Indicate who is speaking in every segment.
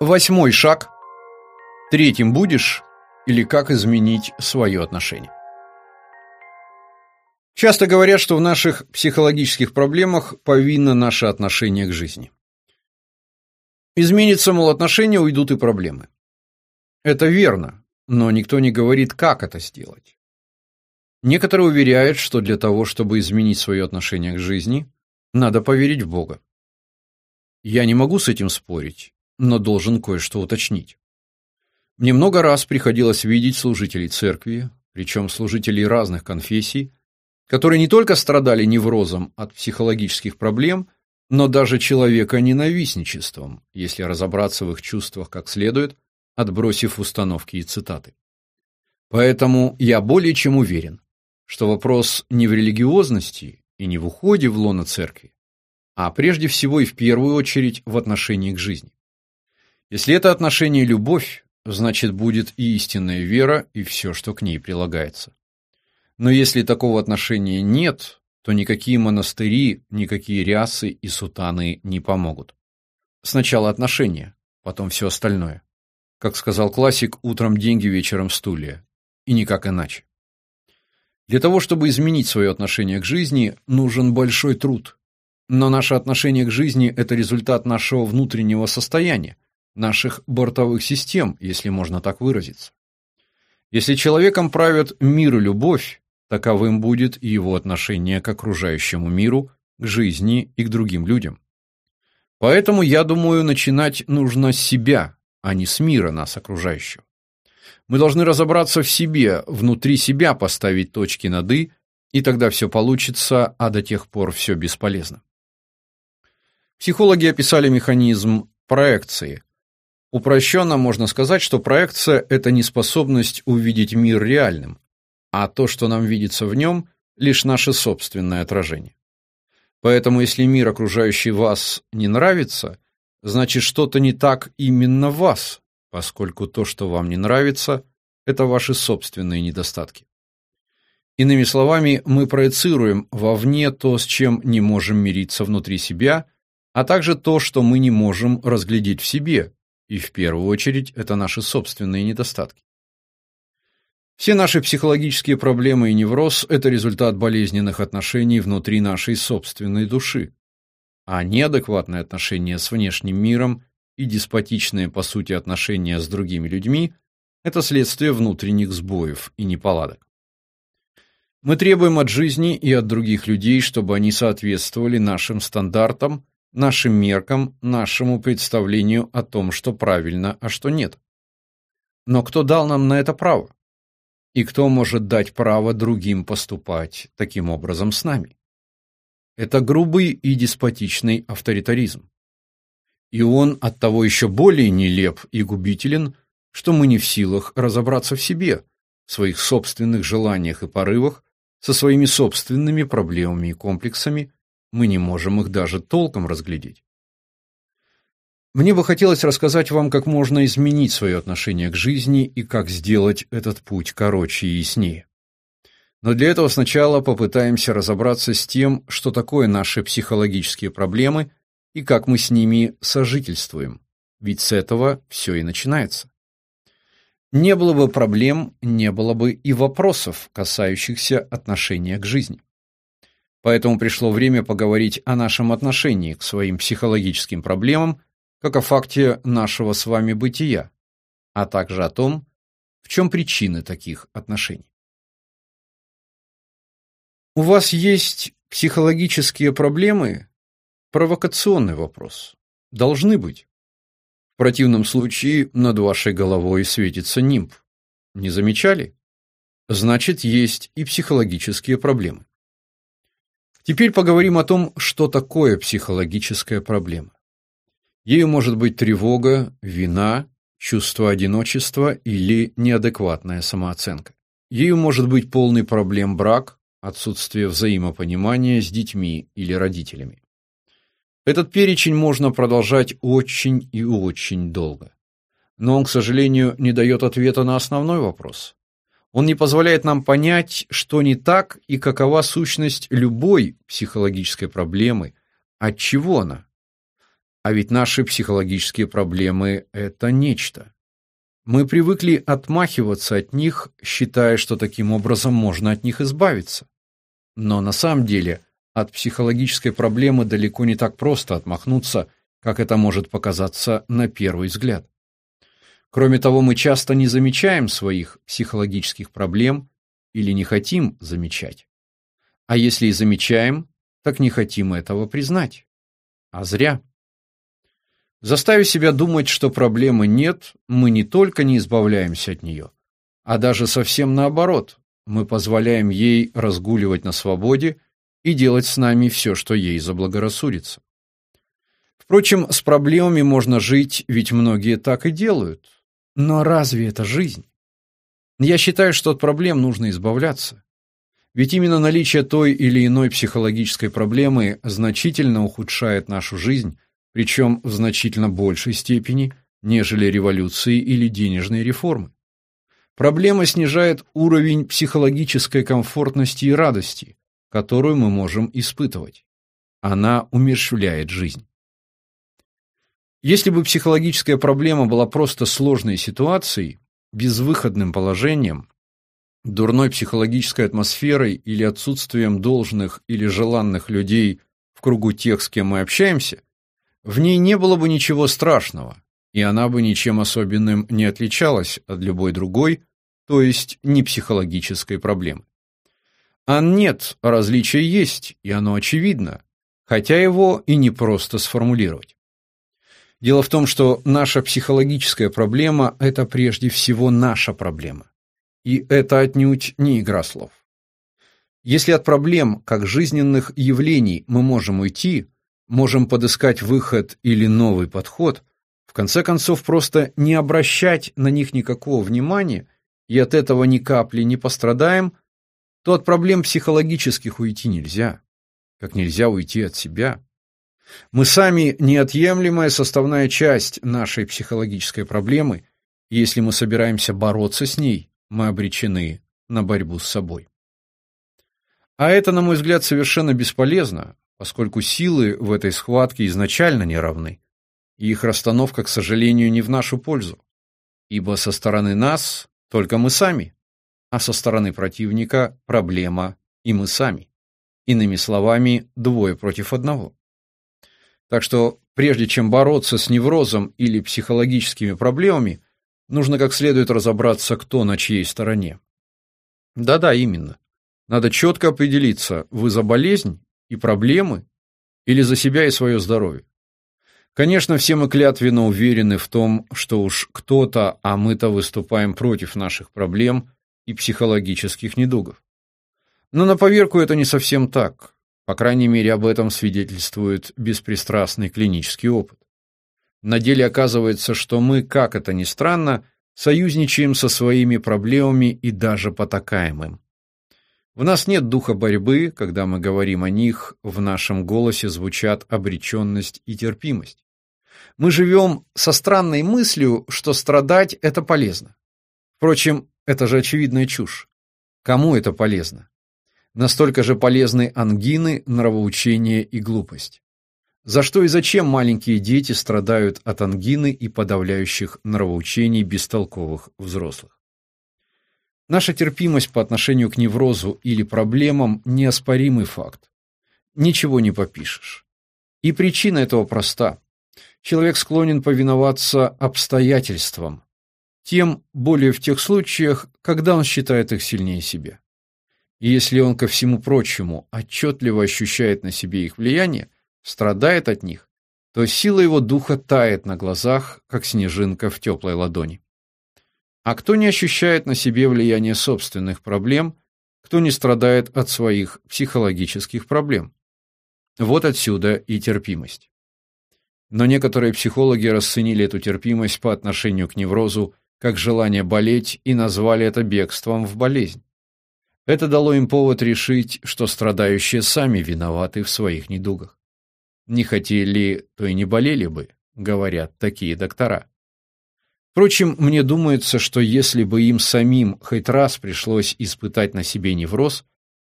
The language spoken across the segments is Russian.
Speaker 1: Восьмой шаг. Третьим будешь или как изменить свое отношение. Часто говорят, что в наших психологических проблемах повинно наше отношение к жизни. Изменится, мол, отношения, уйдут и проблемы. Это верно, но никто не говорит, как это сделать. Некоторые уверяют, что для того, чтобы изменить свое отношение к жизни, надо поверить в Бога. Я не могу с этим спорить, но должен кое-что уточнить. Мне много раз приходилось видеть служителей церкви, причем служителей разных конфессий, которые не только страдали неврозом от психологических проблем, но даже человека ненавистничеством, если разобраться в их чувствах как следует, отбросив установки и цитаты. Поэтому я более чем уверен, что вопрос не в религиозности и не в уходе в лоно церкви, а прежде всего и в первую очередь в отношении к жизни. Если это отношение любовь, значит будет и истинная вера, и все, что к ней прилагается. Но если такого отношения нет, то никакие монастыри, никакие рясы и сутаны не помогут. Сначала отношения, потом все остальное. Как сказал классик, утром деньги, вечером стулья. И никак иначе. Для того, чтобы изменить свое отношение к жизни, нужен большой труд. Но наше отношение к жизни – это результат нашего внутреннего состояния, наших бортовых систем, если можно так выразиться. Если человеком правят мир и любовь, Таковым будет и его отношение к окружающему миру, к жизни и к другим людям. Поэтому, я думаю, начинать нужно с себя, а не с мира нас окружающего. Мы должны разобраться в себе, внутри себя поставить точки над «и», и тогда все получится, а до тех пор все бесполезно. Психологи описали механизм проекции. Упрощенно можно сказать, что проекция – это неспособность увидеть мир реальным, а то, что нам видится в нем, лишь наше собственное отражение. Поэтому если мир, окружающий вас, не нравится, значит что-то не так именно в вас, поскольку то, что вам не нравится, это ваши собственные недостатки. Иными словами, мы проецируем вовне то, с чем не можем мириться внутри себя, а также то, что мы не можем разглядеть в себе, и в первую очередь это наши собственные недостатки. Все наши психологические проблемы и невроз – это результат болезненных отношений внутри нашей собственной души. А неадекватные отношения с внешним миром и деспотичные, по сути, отношения с другими людьми – это следствие внутренних сбоев и неполадок. Мы требуем от жизни и от других людей, чтобы они соответствовали нашим стандартам, нашим меркам, нашему представлению о том, что правильно, а что нет. Но кто дал нам на это право? И кто может дать право другим поступать таким образом с нами? Это грубый и деспотичный авторитаризм. И он оттого еще более нелеп и губителен, что мы не в силах разобраться в себе, в своих собственных желаниях и порывах, со своими собственными проблемами и комплексами, мы не можем их даже толком разглядеть. Мне бы хотелось рассказать вам, как можно изменить свое отношение к жизни и как сделать этот путь короче и яснее. Но для этого сначала попытаемся разобраться с тем, что такое наши психологические проблемы и как мы с ними сожительствуем. Ведь с этого все и начинается. Не было бы проблем, не было бы и вопросов, касающихся отношения к жизни. Поэтому пришло время поговорить о нашем отношении к своим психологическим проблемам как о факте нашего с вами бытия, а также о том, в чем причины таких отношений. У вас есть психологические проблемы? Провокационный вопрос. Должны быть. В противном случае над вашей головой светится нимб. Не замечали? Значит, есть и психологические проблемы. Теперь поговорим о том, что такое психологическая проблема. Ею может быть тревога, вина, чувство одиночества или неадекватная самооценка. Ею может быть полный проблем брак, отсутствие взаимопонимания с детьми или родителями. Этот перечень можно продолжать очень и очень долго. Но он, к сожалению, не дает ответа на основной вопрос. Он не позволяет нам понять, что не так и какова сущность любой психологической проблемы, от чего она, А ведь наши психологические проблемы – это нечто. Мы привыкли отмахиваться от них, считая, что таким образом можно от них избавиться. Но на самом деле от психологической проблемы далеко не так просто отмахнуться, как это может показаться на первый взгляд. Кроме того, мы часто не замечаем своих психологических проблем или не хотим замечать. А если и замечаем, так не хотим этого признать. А зря. Заставив себя думать, что проблемы нет, мы не только не избавляемся от нее, а даже совсем наоборот, мы позволяем ей разгуливать на свободе и делать с нами все, что ей заблагорассудится. Впрочем, с проблемами можно жить, ведь многие так и делают. Но разве это жизнь? Я считаю, что от проблем нужно избавляться. Ведь именно наличие той или иной психологической проблемы значительно ухудшает нашу жизнь, причем в значительно большей степени, нежели революции или денежные реформы. Проблема снижает уровень психологической комфортности и радости, которую мы можем испытывать. Она умерщвляет жизнь. Если бы психологическая проблема была просто сложной ситуацией, безвыходным положением, дурной психологической атмосферой или отсутствием должных или желанных людей в кругу тех, с кем мы общаемся, в ней не было бы ничего страшного, и она бы ничем особенным не отличалась от любой другой, то есть не психологической проблемы. А нет, различие есть, и оно очевидно, хотя его и не просто сформулировать. Дело в том, что наша психологическая проблема – это прежде всего наша проблема. И это отнюдь не игра слов. Если от проблем, как жизненных явлений, мы можем уйти, можем подыскать выход или новый подход, в конце концов просто не обращать на них никакого внимания и от этого ни капли не пострадаем, то от проблем психологических уйти нельзя, как нельзя уйти от себя. Мы сами неотъемлемая составная часть нашей психологической проблемы, и если мы собираемся бороться с ней, мы обречены на борьбу с собой. А это, на мой взгляд, совершенно бесполезно, поскольку силы в этой схватке изначально не равны, и их расстановка, к сожалению, не в нашу пользу. Ибо со стороны нас только мы сами, а со стороны противника проблема и мы сами. Иными словами, двое против одного. Так что прежде чем бороться с неврозом или психологическими проблемами, Нужно как следует разобраться, кто на чьей стороне. Да-да, именно. Надо четко определиться, вы за болезнь и проблемы или за себя и свое здоровье. Конечно, все мы клятвенно уверены в том, что уж кто-то, а мы-то выступаем против наших проблем и психологических недугов. Но на поверку это не совсем так. По крайней мере, об этом свидетельствует беспристрастный клинический опыт. На деле оказывается, что мы, как это ни странно, союзничаем со своими проблемами и даже потакаем им. В нас нет духа борьбы, когда мы говорим о них, в нашем голосе звучат обреченность и терпимость. Мы живем со странной мыслью, что страдать – это полезно. Впрочем, это же очевидная чушь. Кому это полезно? Настолько же полезны ангины, нравоучение и глупость. За что и зачем маленькие дети страдают от ангины и подавляющих нравоучений бестолковых взрослых? Наша терпимость по отношению к неврозу или проблемам – неоспоримый факт. Ничего не попишешь. И причина этого проста. Человек склонен повиноваться обстоятельствам, тем более в тех случаях, когда он считает их сильнее себя. И если он, ко всему прочему, отчетливо ощущает на себе их влияние, страдает от них, то сила его духа тает на глазах, как снежинка в теплой ладони. А кто не ощущает на себе влияние собственных проблем, кто не страдает от своих психологических проблем? Вот отсюда и терпимость. Но некоторые психологи расценили эту терпимость по отношению к неврозу как желание болеть и назвали это бегством в болезнь. Это дало им повод решить, что страдающие сами виноваты в своих недугах. Не хотели, то и не болели бы, говорят такие доктора. Впрочем, мне думается, что если бы им самим хоть раз пришлось испытать на себе невроз,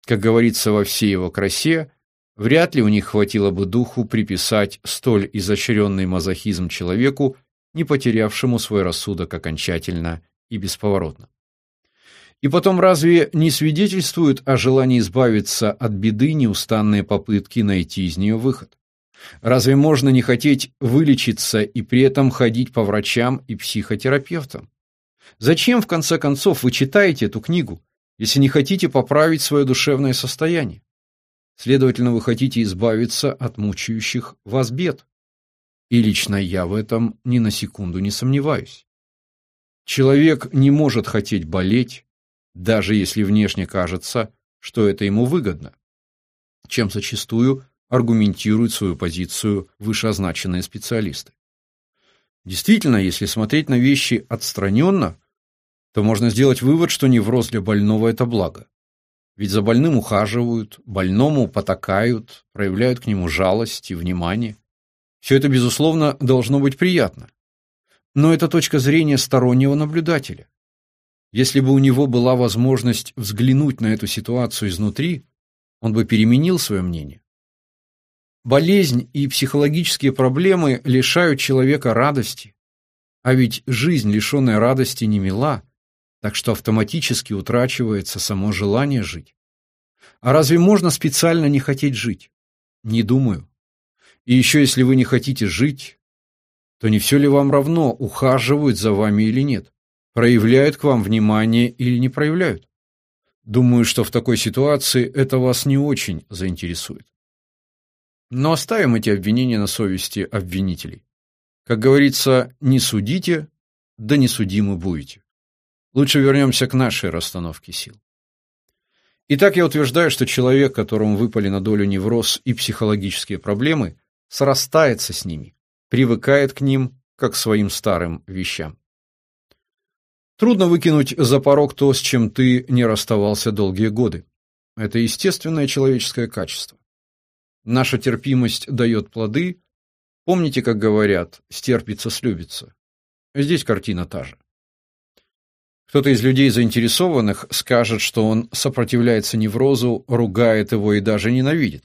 Speaker 1: как говорится во всей его красе, вряд ли у них хватило бы духу приписать столь изощренный мазохизм человеку, не потерявшему свой рассудок окончательно и бесповоротно. И потом разве не свидетельствуют о желании избавиться от беды неустанные попытки найти из нее выход? Разве можно не хотеть вылечиться и при этом ходить по врачам и психотерапевтам? Зачем, в конце концов, вы читаете эту книгу, если не хотите поправить свое душевное состояние? Следовательно, вы хотите избавиться от мучающих вас бед. И лично я в этом ни на секунду не сомневаюсь. Человек не может хотеть болеть, даже если внешне кажется, что это ему выгодно, чем зачастую аргументируют свою позицию вышеозначенные специалисты. Действительно, если смотреть на вещи отстраненно, то можно сделать вывод, что невроз для больного – это благо. Ведь за больным ухаживают, больному потакают, проявляют к нему жалость и внимание. Все это, безусловно, должно быть приятно. Но это точка зрения стороннего наблюдателя. Если бы у него была возможность взглянуть на эту ситуацию изнутри, он бы переменил свое мнение. Болезнь и психологические проблемы лишают человека радости, а ведь жизнь, лишенная радости, не мила, так что автоматически утрачивается само желание жить. А разве можно специально не хотеть жить? Не думаю. И еще если вы не хотите жить, то не все ли вам равно, ухаживают за вами или нет? Проявляют к вам внимание или не проявляют. Думаю, что в такой ситуации это вас не очень заинтересует. Но оставим эти обвинения на совести обвинителей. Как говорится, не судите, да не судимы будете. Лучше вернемся к нашей расстановке сил. Итак, я утверждаю, что человек, которому выпали на долю невроз и психологические проблемы, срастается с ними, привыкает к ним, как к своим старым вещам. Трудно выкинуть за порог то, с чем ты не расставался долгие годы. Это естественное человеческое качество. Наша терпимость дает плоды. Помните, как говорят, стерпится, слюбится. Здесь картина та же. Кто-то из людей заинтересованных скажет, что он сопротивляется неврозу, ругает его и даже ненавидит.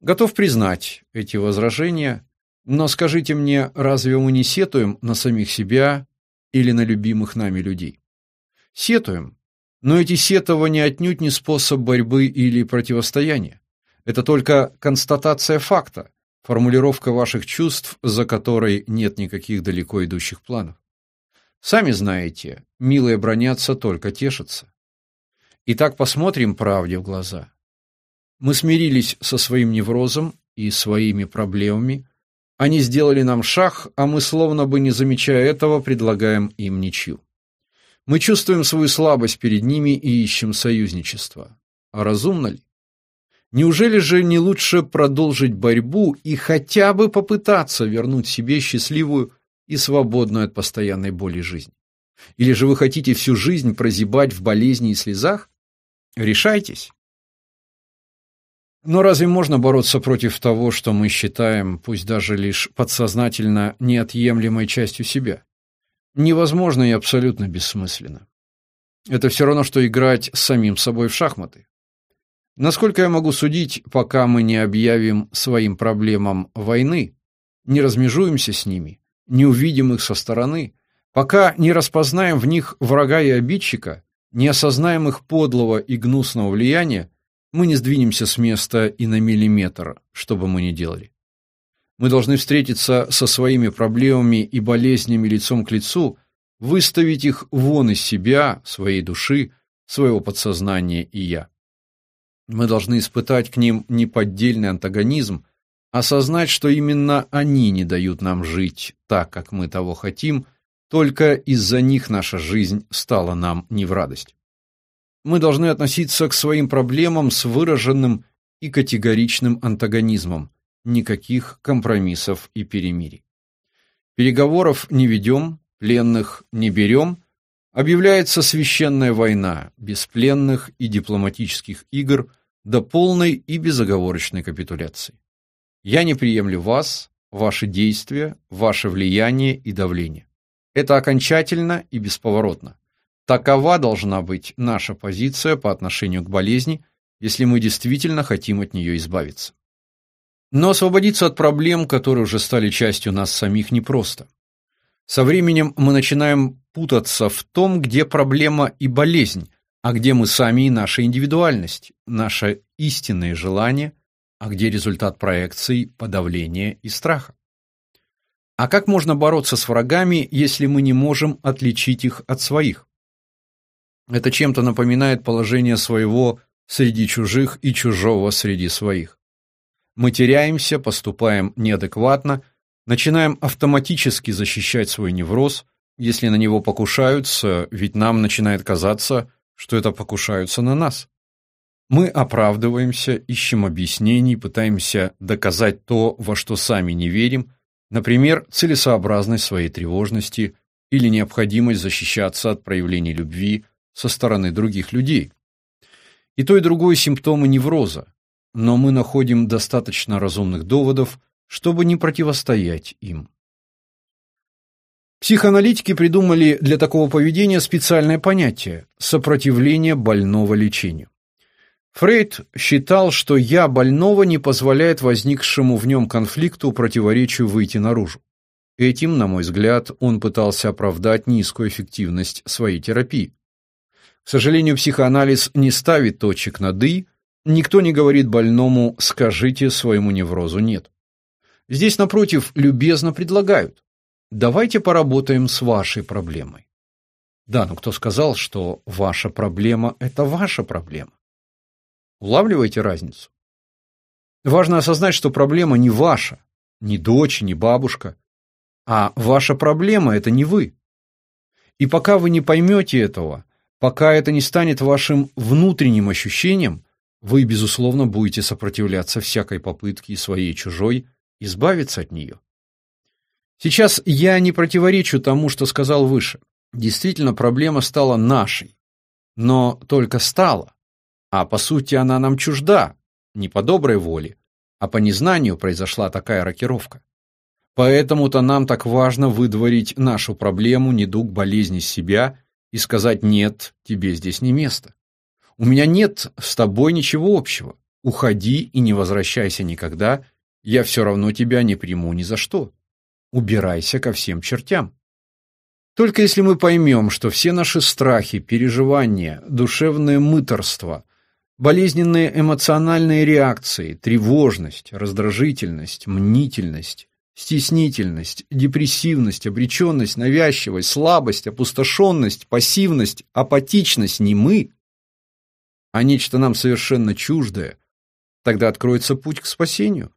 Speaker 1: Готов признать эти возражения, но скажите мне, разве мы не сетуем на самих себя или на любимых нами людей. Сетуем, но эти сетования отнюдь не способ борьбы или противостояния. Это только констатация факта, формулировка ваших чувств, за которой нет никаких далеко идущих планов. Сами знаете, милые бронятся, только тешатся. Итак, посмотрим правде в глаза. Мы смирились со своим неврозом и своими проблемами, они сделали нам шаг, а мы, словно бы не замечая этого, предлагаем им ничью. Мы чувствуем свою слабость перед ними и ищем союзничества. А разумно ли? Неужели же не лучше продолжить борьбу и хотя бы попытаться вернуть себе счастливую и свободную от постоянной боли жизнь? Или же вы хотите всю жизнь прозябать в болезни и слезах? Решайтесь. Но разве можно бороться против того, что мы считаем, пусть даже лишь подсознательно, неотъемлемой частью себя? Невозможно и абсолютно бессмысленно. Это все равно, что играть с самим собой в шахматы. Насколько я могу судить, пока мы не объявим своим проблемам войны, не размежуемся с ними, не увидим их со стороны, пока не распознаем в них врага и обидчика, не осознаем их подлого и гнусного влияния, мы не сдвинемся с места и на миллиметр, что бы мы ни делали. Мы должны встретиться со своими проблемами и болезнями лицом к лицу, выставить их вон из себя, своей души, своего подсознания и я. Мы должны испытать к ним неподдельный антагонизм, осознать, что именно они не дают нам жить так, как мы того хотим, только из-за них наша жизнь стала нам не в радость мы должны относиться к своим проблемам с выраженным и категоричным антагонизмом. Никаких компромиссов и перемирий. Переговоров не ведем, пленных не берем. Объявляется священная война, без пленных и дипломатических игр до полной и безоговорочной капитуляции. Я не приемлю вас, ваши действия, ваше влияние и давление. Это окончательно и бесповоротно. Такова должна быть наша позиция по отношению к болезни, если мы действительно хотим от нее избавиться. Но освободиться от проблем, которые уже стали частью нас самих, непросто. Со временем мы начинаем путаться в том, где проблема и болезнь, а где мы сами и наша индивидуальность, наше истинное желание, а где результат проекций, подавления и страха. А как можно бороться с врагами, если мы не можем отличить их от своих? Это чем-то напоминает положение своего среди чужих и чужого среди своих. Мы теряемся, поступаем неадекватно, начинаем автоматически защищать свой невроз, если на него покушаются, ведь нам начинает казаться, что это покушаются на нас. Мы оправдываемся, ищем объяснений, пытаемся доказать то, во что сами не верим, например, целесообразность своей тревожности или необходимость защищаться от проявлений любви со стороны других людей. И то, и другое симптомы невроза, но мы находим достаточно разумных доводов, чтобы не противостоять им. Психоаналитики придумали для такого поведения специальное понятие – сопротивление больного лечению. Фрейд считал, что «я» больного не позволяет возникшему в нем конфликту противоречию выйти наружу. Этим, на мой взгляд, он пытался оправдать низкую эффективность своей терапии. К сожалению, психоанализ не ставит точек над «и», никто не говорит больному «скажите своему неврозу нет». Здесь, напротив, любезно предлагают Давайте поработаем с вашей проблемой. Да, но кто сказал, что ваша проблема – это ваша проблема? Улавливаете разницу? Важно осознать, что проблема не ваша, не дочь, не бабушка, а ваша проблема – это не вы. И пока вы не поймете этого, пока это не станет вашим внутренним ощущением, вы, безусловно, будете сопротивляться всякой попытке своей чужой избавиться от нее. Сейчас я не противоречу тому, что сказал выше. Действительно, проблема стала нашей. Но только стала. А по сути она нам чужда. Не по доброй воле, а по незнанию произошла такая рокировка. Поэтому-то нам так важно выдворить нашу проблему, недуг, болезнь из себя и сказать «нет, тебе здесь не место». У меня нет с тобой ничего общего. Уходи и не возвращайся никогда, я все равно тебя не приму ни за что убирайся ко всем чертям. Только если мы поймем, что все наши страхи, переживания, душевное мыторство, болезненные эмоциональные реакции, тревожность, раздражительность, мнительность, стеснительность, депрессивность, обреченность, навязчивость, слабость, опустошенность, пассивность, апатичность не мы, а нечто нам совершенно чуждое, тогда откроется путь к спасению.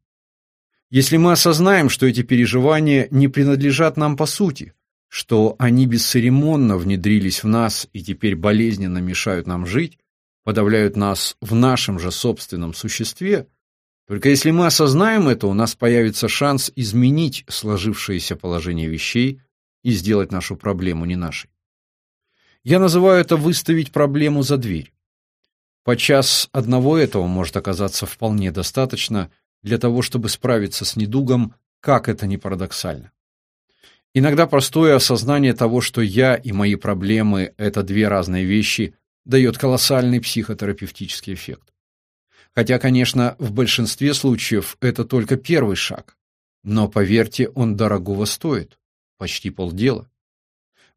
Speaker 1: Если мы осознаем, что эти переживания не принадлежат нам по сути, что они бесцеремонно внедрились в нас и теперь болезненно мешают нам жить, подавляют нас в нашем же собственном существе, только если мы осознаем это, у нас появится шанс изменить сложившееся положение вещей и сделать нашу проблему не нашей. Я называю это выставить проблему за дверь. Подчас одного этого может оказаться вполне достаточно, для того, чтобы справиться с недугом, как это ни парадоксально. Иногда простое осознание того, что я и мои проблемы – это две разные вещи, дает колоссальный психотерапевтический эффект. Хотя, конечно, в большинстве случаев это только первый шаг. Но, поверьте, он дорогого стоит. Почти полдела.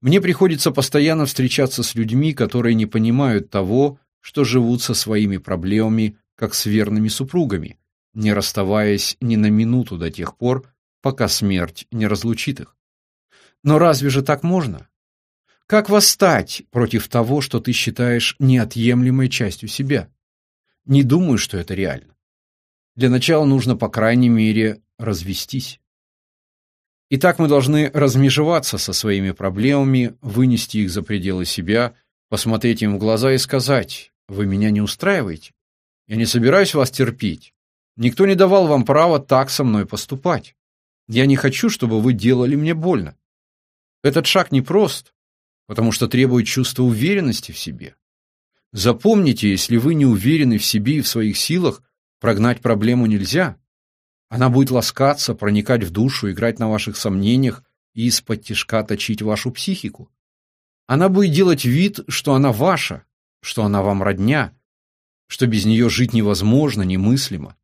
Speaker 1: Мне приходится постоянно встречаться с людьми, которые не понимают того, что живут со своими проблемами, как с верными супругами, не расставаясь ни на минуту до тех пор, пока смерть не разлучит их. Но разве же так можно? Как восстать против того, что ты считаешь неотъемлемой частью себя? Не думаю, что это реально. Для начала нужно, по крайней мере, развестись. Итак, мы должны размежеваться со своими проблемами, вынести их за пределы себя, посмотреть им в глаза и сказать, «Вы меня не устраиваете? Я не собираюсь вас терпеть. Никто не давал вам права так со мной поступать. Я не хочу, чтобы вы делали мне больно. Этот шаг непрост, потому что требует чувства уверенности в себе. Запомните, если вы не уверены в себе и в своих силах, прогнать проблему нельзя. Она будет ласкаться, проникать в душу, играть на ваших сомнениях и из-под тишка точить вашу психику. Она будет делать вид, что она ваша, что она вам родня, что без нее жить невозможно, немыслимо.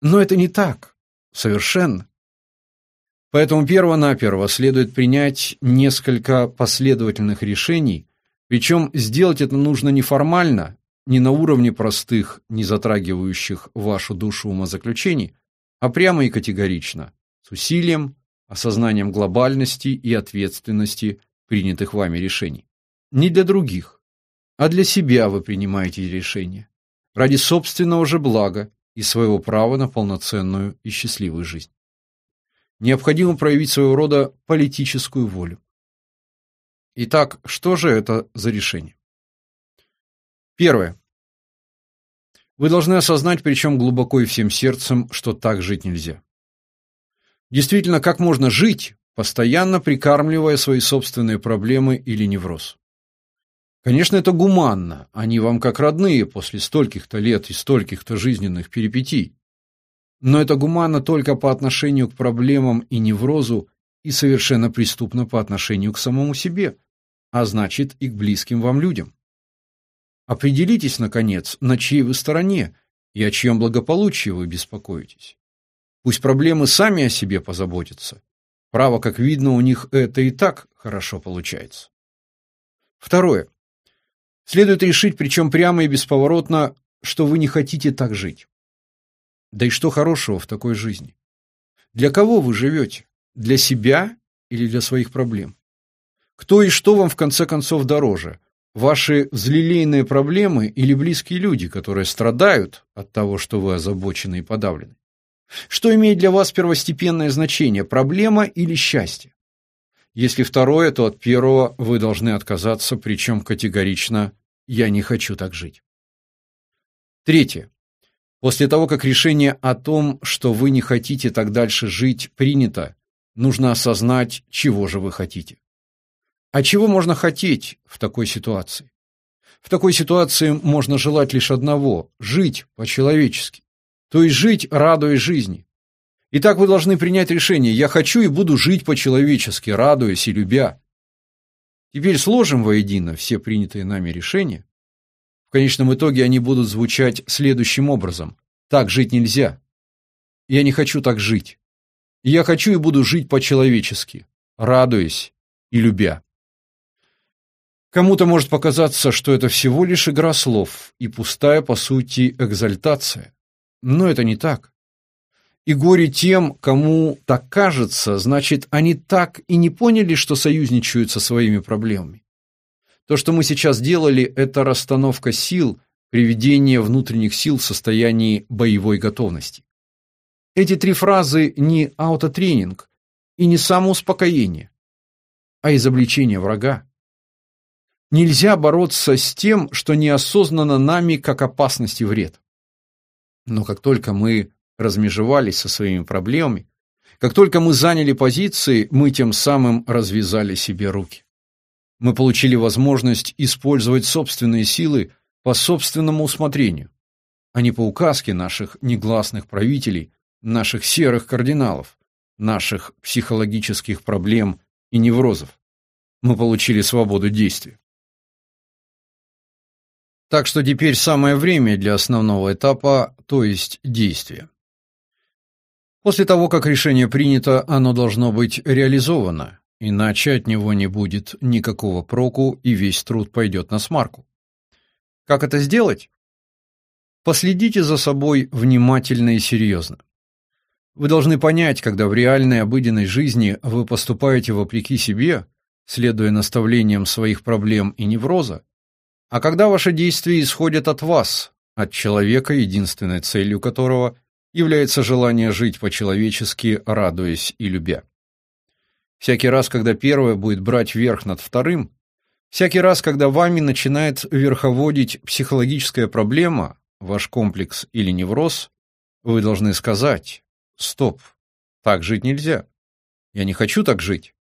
Speaker 1: Но это не так. совершенны. Поэтому перво-наперво следует принять несколько последовательных решений, причем сделать это нужно не формально, не на уровне простых, не затрагивающих вашу душу умозаключений, а прямо и категорично, с усилием, осознанием глобальности и ответственности принятых вами решений. Не для других, а для себя вы принимаете решения, ради собственного же блага и своего права на полноценную и счастливую жизнь. Необходимо проявить своего рода политическую волю. Итак, что же это за решение? Первое. Вы должны осознать, причем глубоко и всем сердцем, что так жить нельзя. Действительно, как можно жить, постоянно прикармливая свои собственные проблемы или невроз? Конечно, это гуманно, они вам как родные после стольких-то лет и стольких-то жизненных перипетий. Но это гуманно только по отношению к проблемам и неврозу и совершенно преступно по отношению к самому себе, а значит и к близким вам людям. Определитесь, наконец, на чьей вы стороне и о чьем благополучии вы беспокоитесь. Пусть проблемы сами о себе позаботятся. Право, как видно, у них это и так хорошо получается. Второе. Следует решить, причем прямо и бесповоротно, что вы не хотите так жить. Да и что хорошего в такой жизни? Для кого вы живете? Для себя или для своих проблем? Кто и что вам в конце концов дороже? Ваши взлелейные проблемы или близкие люди, которые страдают от того, что вы озабочены и подавлены? Что имеет для вас первостепенное значение, проблема или счастье? Если второе, то от первого вы должны отказаться, причем категорично «я не хочу так жить». Третье. После того, как решение о том, что вы не хотите так дальше жить, принято, нужно осознать, чего же вы хотите. А чего можно хотеть в такой ситуации? В такой ситуации можно желать лишь одного – жить по-человечески. То есть жить, радуясь жизни. Итак, вы должны принять решение «я хочу и буду жить по-человечески, радуясь и любя». Теперь сложим воедино все принятые нами решения. В конечном итоге они будут звучать следующим образом. Так жить нельзя. Я не хочу так жить. Я хочу и буду жить по-человечески, радуясь и любя. Кому-то может показаться, что это всего лишь игра слов и пустая, по сути, экзальтация. Но это не так. И горе тем, кому так кажется, значит, они так и не поняли, что союзничают со своими проблемами. То, что мы сейчас делали, это расстановка сил, приведение внутренних сил в состоянии боевой готовности. Эти три фразы не аутотренинг и не самоуспокоение, а изобличение врага. Нельзя бороться с тем, что неосознанно нами как опасность и вред. Но как только мы размежевались со своими проблемами, как только мы заняли позиции, мы тем самым развязали себе руки. Мы получили возможность использовать собственные силы по собственному усмотрению, а не по указке наших негласных правителей, наших серых кардиналов, наших психологических проблем и неврозов. Мы получили свободу действия. Так что теперь самое время для основного этапа, то есть действия. После того, как решение принято, оно должно быть реализовано, иначе от него не будет никакого проку и весь труд пойдет на смарку. Как это сделать? Последите за собой внимательно и серьезно. Вы должны понять, когда в реальной обыденной жизни вы поступаете вопреки себе, следуя наставлениям своих проблем и невроза, а когда ваши действия исходят от вас, от человека, единственной целью которого является желание жить по-человечески, радуясь и любя. Всякий раз, когда первое будет брать верх над вторым, всякий раз, когда вами начинает верховодить психологическая проблема, ваш комплекс или невроз, вы должны сказать «Стоп, так жить нельзя. Я не хочу так жить.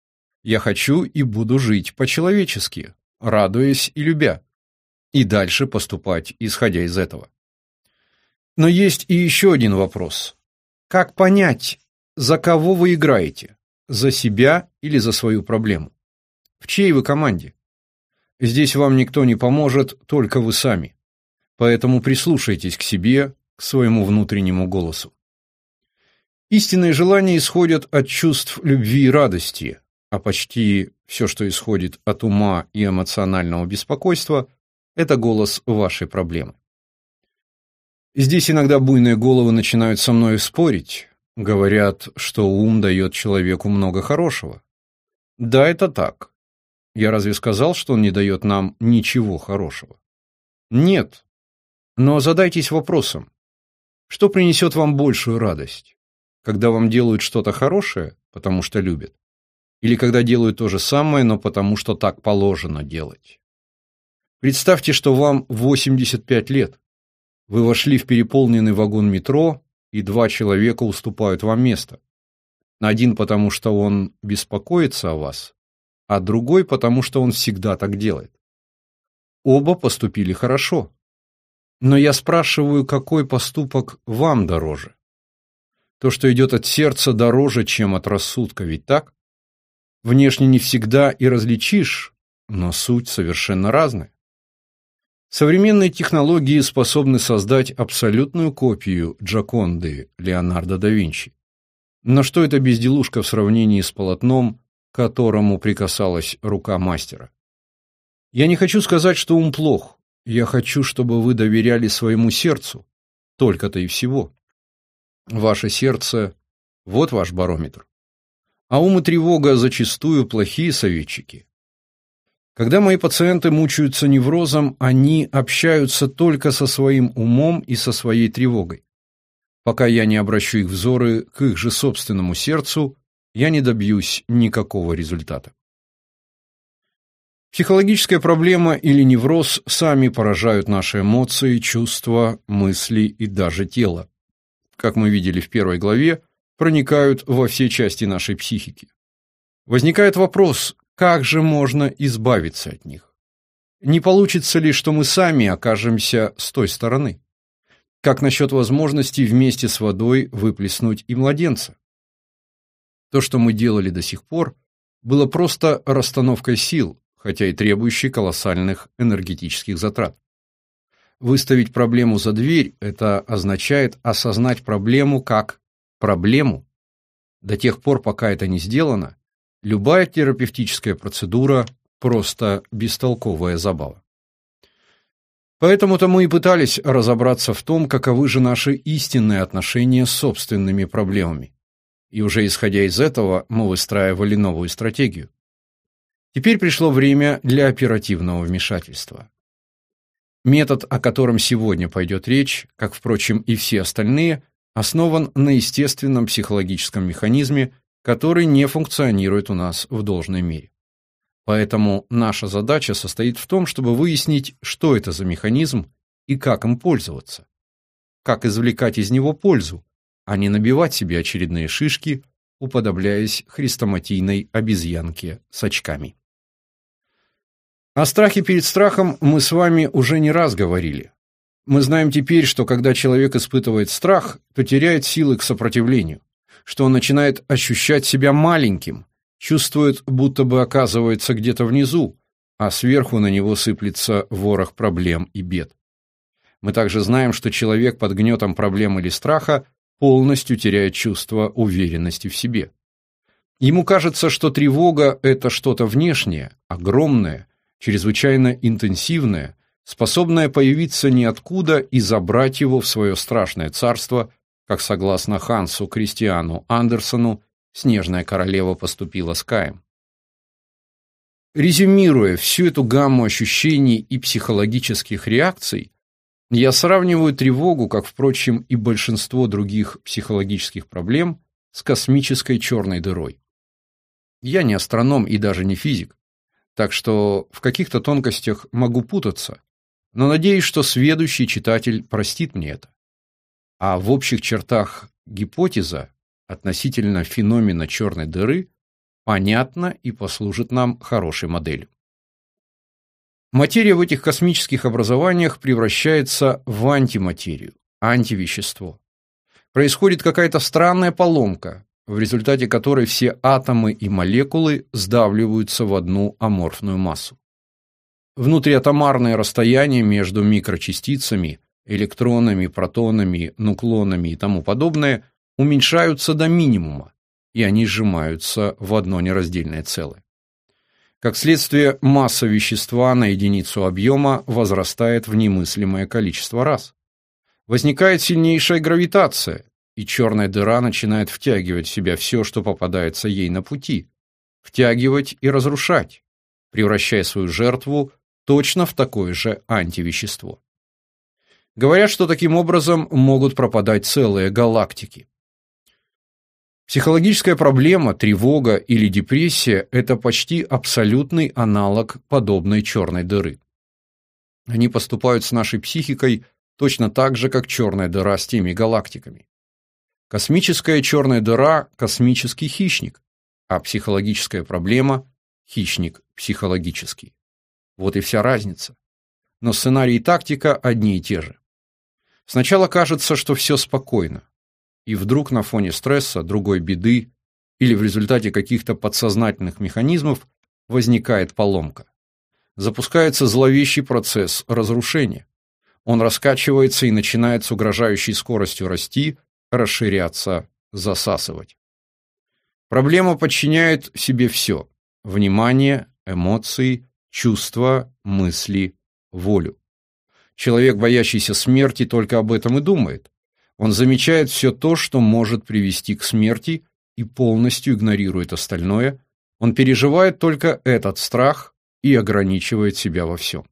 Speaker 1: Я хочу и буду жить по-человечески, радуясь и любя и дальше поступать, исходя из этого. Но есть и еще один вопрос. Как понять, за кого вы играете? За себя или за свою проблему? В чьей вы команде? Здесь вам никто не поможет, только вы сами. Поэтому прислушайтесь к себе, к своему внутреннему голосу. Истинные желания исходят от чувств любви и радости, а почти все, что исходит от ума и эмоционального беспокойства, это голос вашей проблемы. Здесь иногда буйные головы начинают со мной спорить, говорят, что ум дает человеку много хорошего. Да, это так. Я разве сказал, что он не дает нам ничего хорошего? Нет. Но задайтесь вопросом, что принесет вам большую радость? Когда вам делают что-то хорошее, потому что любят, или когда делают то же самое, но потому что так положено делать. Представьте, что вам 85 лет. Вы вошли в переполненный вагон метро, и два человека уступают вам место. Один потому, что он беспокоится о вас, а другой потому, что он всегда так делает. Оба поступили хорошо. Но я спрашиваю, какой поступок вам дороже? То, что идет от сердца, дороже, чем от рассудка, ведь так? Внешне не всегда и различишь, но суть совершенно разная. Современные технологии способны создать абсолютную копию Джаконды Леонардо да Винчи. Но что это безделушка в сравнении с полотном, к которому прикасалась рука мастера? Я не хочу сказать, что ум плох. Я хочу, чтобы вы доверяли своему сердцу. Только-то и всего. Ваше сердце – вот ваш барометр. А ум и тревога зачастую плохие советчики. Когда мои пациенты мучаются неврозом, они общаются только со своим умом и со своей тревогой. Пока я не обращу их взоры к их же собственному сердцу, я не добьюсь никакого результата. Психологическая проблема или невроз сами поражают наши эмоции, чувства, мысли и даже тело. Как мы видели в первой главе, проникают во все части нашей психики. Возникает вопрос, как же можно избавиться от них? Не получится ли, что мы сами окажемся с той стороны? Как насчет возможности вместе с водой выплеснуть и младенца? То, что мы делали до сих пор, было просто расстановкой сил, хотя и требующей колоссальных энергетических затрат. Выставить проблему за дверь – это означает осознать проблему как проблему. До тех пор, пока это не сделано, любая терапевтическая процедура – просто бестолковая забава. Поэтому-то мы и пытались разобраться в том, каковы же наши истинные отношения с собственными проблемами. И уже исходя из этого, мы выстраивали новую стратегию. Теперь пришло время для оперативного вмешательства. Метод, о котором сегодня пойдет речь, как, впрочем, и все остальные, основан на естественном психологическом механизме, который не функционирует у нас в должной мере. Поэтому наша задача состоит в том, чтобы выяснить, что это за механизм и как им пользоваться. Как извлекать из него пользу, а не набивать себе очередные шишки, уподобляясь хрестоматийной обезьянке с очками. О страхе перед страхом мы с вами уже не раз говорили. Мы знаем теперь, что когда человек испытывает страх, то теряет силы к сопротивлению, что он начинает ощущать себя маленьким, чувствует, будто бы оказывается где-то внизу, а сверху на него сыплется ворох проблем и бед. Мы также знаем, что человек под гнетом проблем или страха полностью теряет чувство уверенности в себе. Ему кажется, что тревога – это что-то внешнее, огромное, чрезвычайно интенсивное, способное появиться ниоткуда и забрать его в свое страшное царство, как согласно Хансу Кристиану Андерсону, снежная королева поступила с Каем. Резюмируя всю эту гамму ощущений и психологических реакций, я сравниваю тревогу, как, впрочем, и большинство других психологических проблем, с космической черной дырой. Я не астроном и даже не физик, так что в каких-то тонкостях могу путаться, но надеюсь, что сведущий читатель простит мне это. А в общих чертах гипотеза относительно феномена черной дыры понятна и послужит нам хорошей моделью. Материя в этих космических образованиях превращается в антиматерию, антивещество. Происходит какая-то странная поломка, в результате которой все атомы и молекулы сдавливаются в одну аморфную массу. Внутриатомарное расстояние между микрочастицами, электронами, протонами, нуклонами и тому подобное уменьшаются до минимума, и они сжимаются в одно нераздельное целое. Как следствие, масса вещества на единицу объема возрастает в немыслимое количество раз. Возникает сильнейшая гравитация, и черная дыра начинает втягивать в себя все, что попадается ей на пути, втягивать и разрушать, превращая свою жертву точно в такое же антивещество. Говорят, что таким образом могут пропадать целые галактики. Психологическая проблема, тревога или депрессия – это почти абсолютный аналог подобной черной дыры. Они поступают с нашей психикой точно так же, как черная дыра с теми галактиками. Космическая черная дыра – космический хищник, а психологическая проблема – хищник психологический. Вот и вся разница. Но сценарий и тактика одни и те же. Сначала кажется, что все спокойно и вдруг на фоне стресса, другой беды или в результате каких-то подсознательных механизмов возникает поломка. Запускается зловещий процесс разрушения. Он раскачивается и начинает с угрожающей скоростью расти, расширяться, засасывать. Проблема подчиняет себе все – внимание, эмоции, чувства, мысли, волю. Человек, боящийся смерти, только об этом и думает. Он замечает все то, что может привести к смерти, и полностью игнорирует остальное. Он переживает только этот страх и ограничивает себя во всем.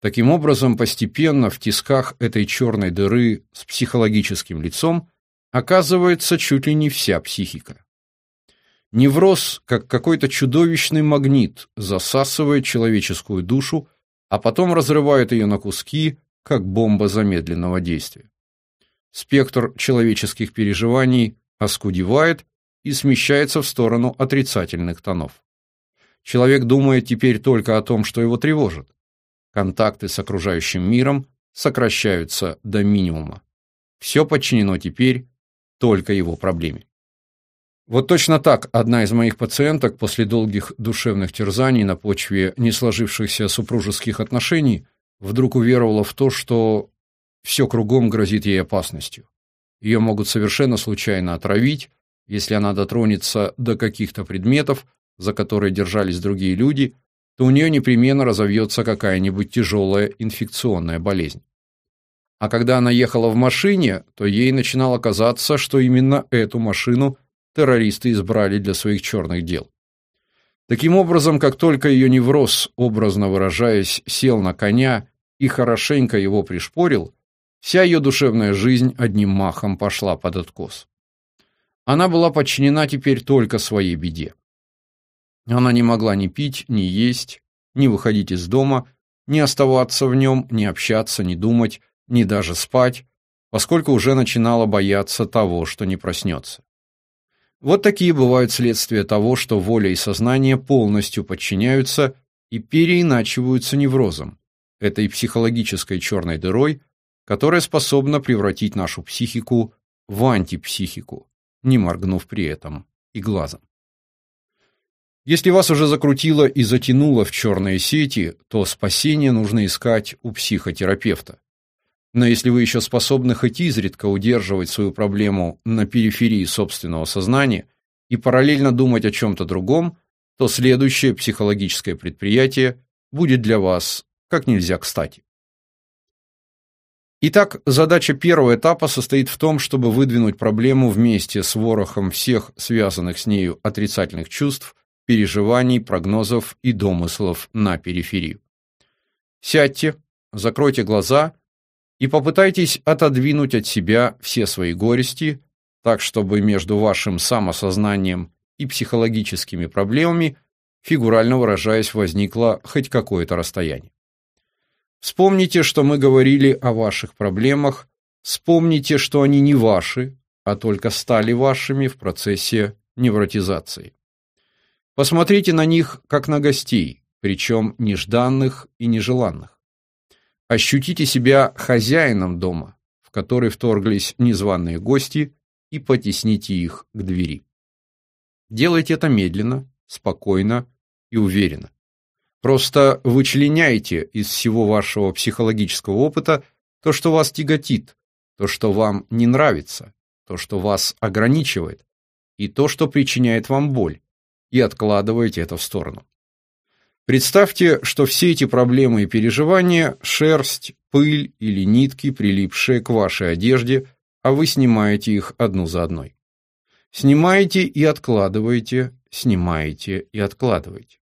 Speaker 1: Таким образом, постепенно в тисках этой черной дыры с психологическим лицом оказывается чуть ли не вся психика. Невроз, как какой-то чудовищный магнит, засасывает человеческую душу, а потом разрывает ее на куски, как бомба замедленного действия. Спектр человеческих переживаний оскудевает и смещается в сторону отрицательных тонов. Человек думает теперь только о том, что его тревожит. Контакты с окружающим миром сокращаются до минимума. Все подчинено теперь только его проблеме. Вот точно так одна из моих пациенток после долгих душевных терзаний на почве не сложившихся супружеских отношений вдруг уверовала в то, что все кругом грозит ей опасностью. Ее могут совершенно случайно отравить, если она дотронется до каких-то предметов, за которые держались другие люди, то у нее непременно разовьется какая-нибудь тяжелая инфекционная болезнь. А когда она ехала в машине, то ей начинало казаться, что именно эту машину террористы избрали для своих черных дел. Таким образом, как только ее невроз, образно выражаясь, сел на коня и хорошенько его пришпорил, Вся ее душевная жизнь одним махом пошла под откос. Она была подчинена теперь только своей беде. Она не могла ни пить, ни есть, ни выходить из дома, ни оставаться в нем, ни общаться, ни думать, ни даже спать, поскольку уже начинала бояться того, что не проснется. Вот такие бывают следствия того, что воля и сознание полностью подчиняются и переиначиваются неврозом, этой психологической черной дырой, которая способна превратить нашу психику в антипсихику, не моргнув при этом и глазом. Если вас уже закрутило и затянуло в черные сети, то спасение нужно искать у психотерапевта. Но если вы еще способны хоть изредка удерживать свою проблему на периферии собственного сознания и параллельно думать о чем-то другом, то следующее психологическое предприятие будет для вас как нельзя кстати. Итак, задача первого этапа состоит в том, чтобы выдвинуть проблему вместе с ворохом всех связанных с нею отрицательных чувств, переживаний, прогнозов и домыслов на периферию. Сядьте, закройте глаза и попытайтесь отодвинуть от себя все свои горести, так чтобы между вашим самосознанием и психологическими проблемами, фигурально выражаясь, возникло хоть какое-то расстояние. Вспомните, что мы говорили о ваших проблемах, вспомните, что они не ваши, а только стали вашими в процессе невротизации. Посмотрите на них как на гостей, причем нежданных и нежеланных. Ощутите себя хозяином дома, в который вторглись незваные гости, и потесните их к двери. Делайте это медленно, спокойно и уверенно. Просто вычленяйте из всего вашего психологического опыта то, что вас тяготит, то, что вам не нравится, то, что вас ограничивает, и то, что причиняет вам боль, и откладываете это в сторону. Представьте, что все эти проблемы и переживания – шерсть, пыль или нитки, прилипшие к вашей одежде, а вы снимаете их одну за одной. Снимаете и откладываете, снимаете и откладываете.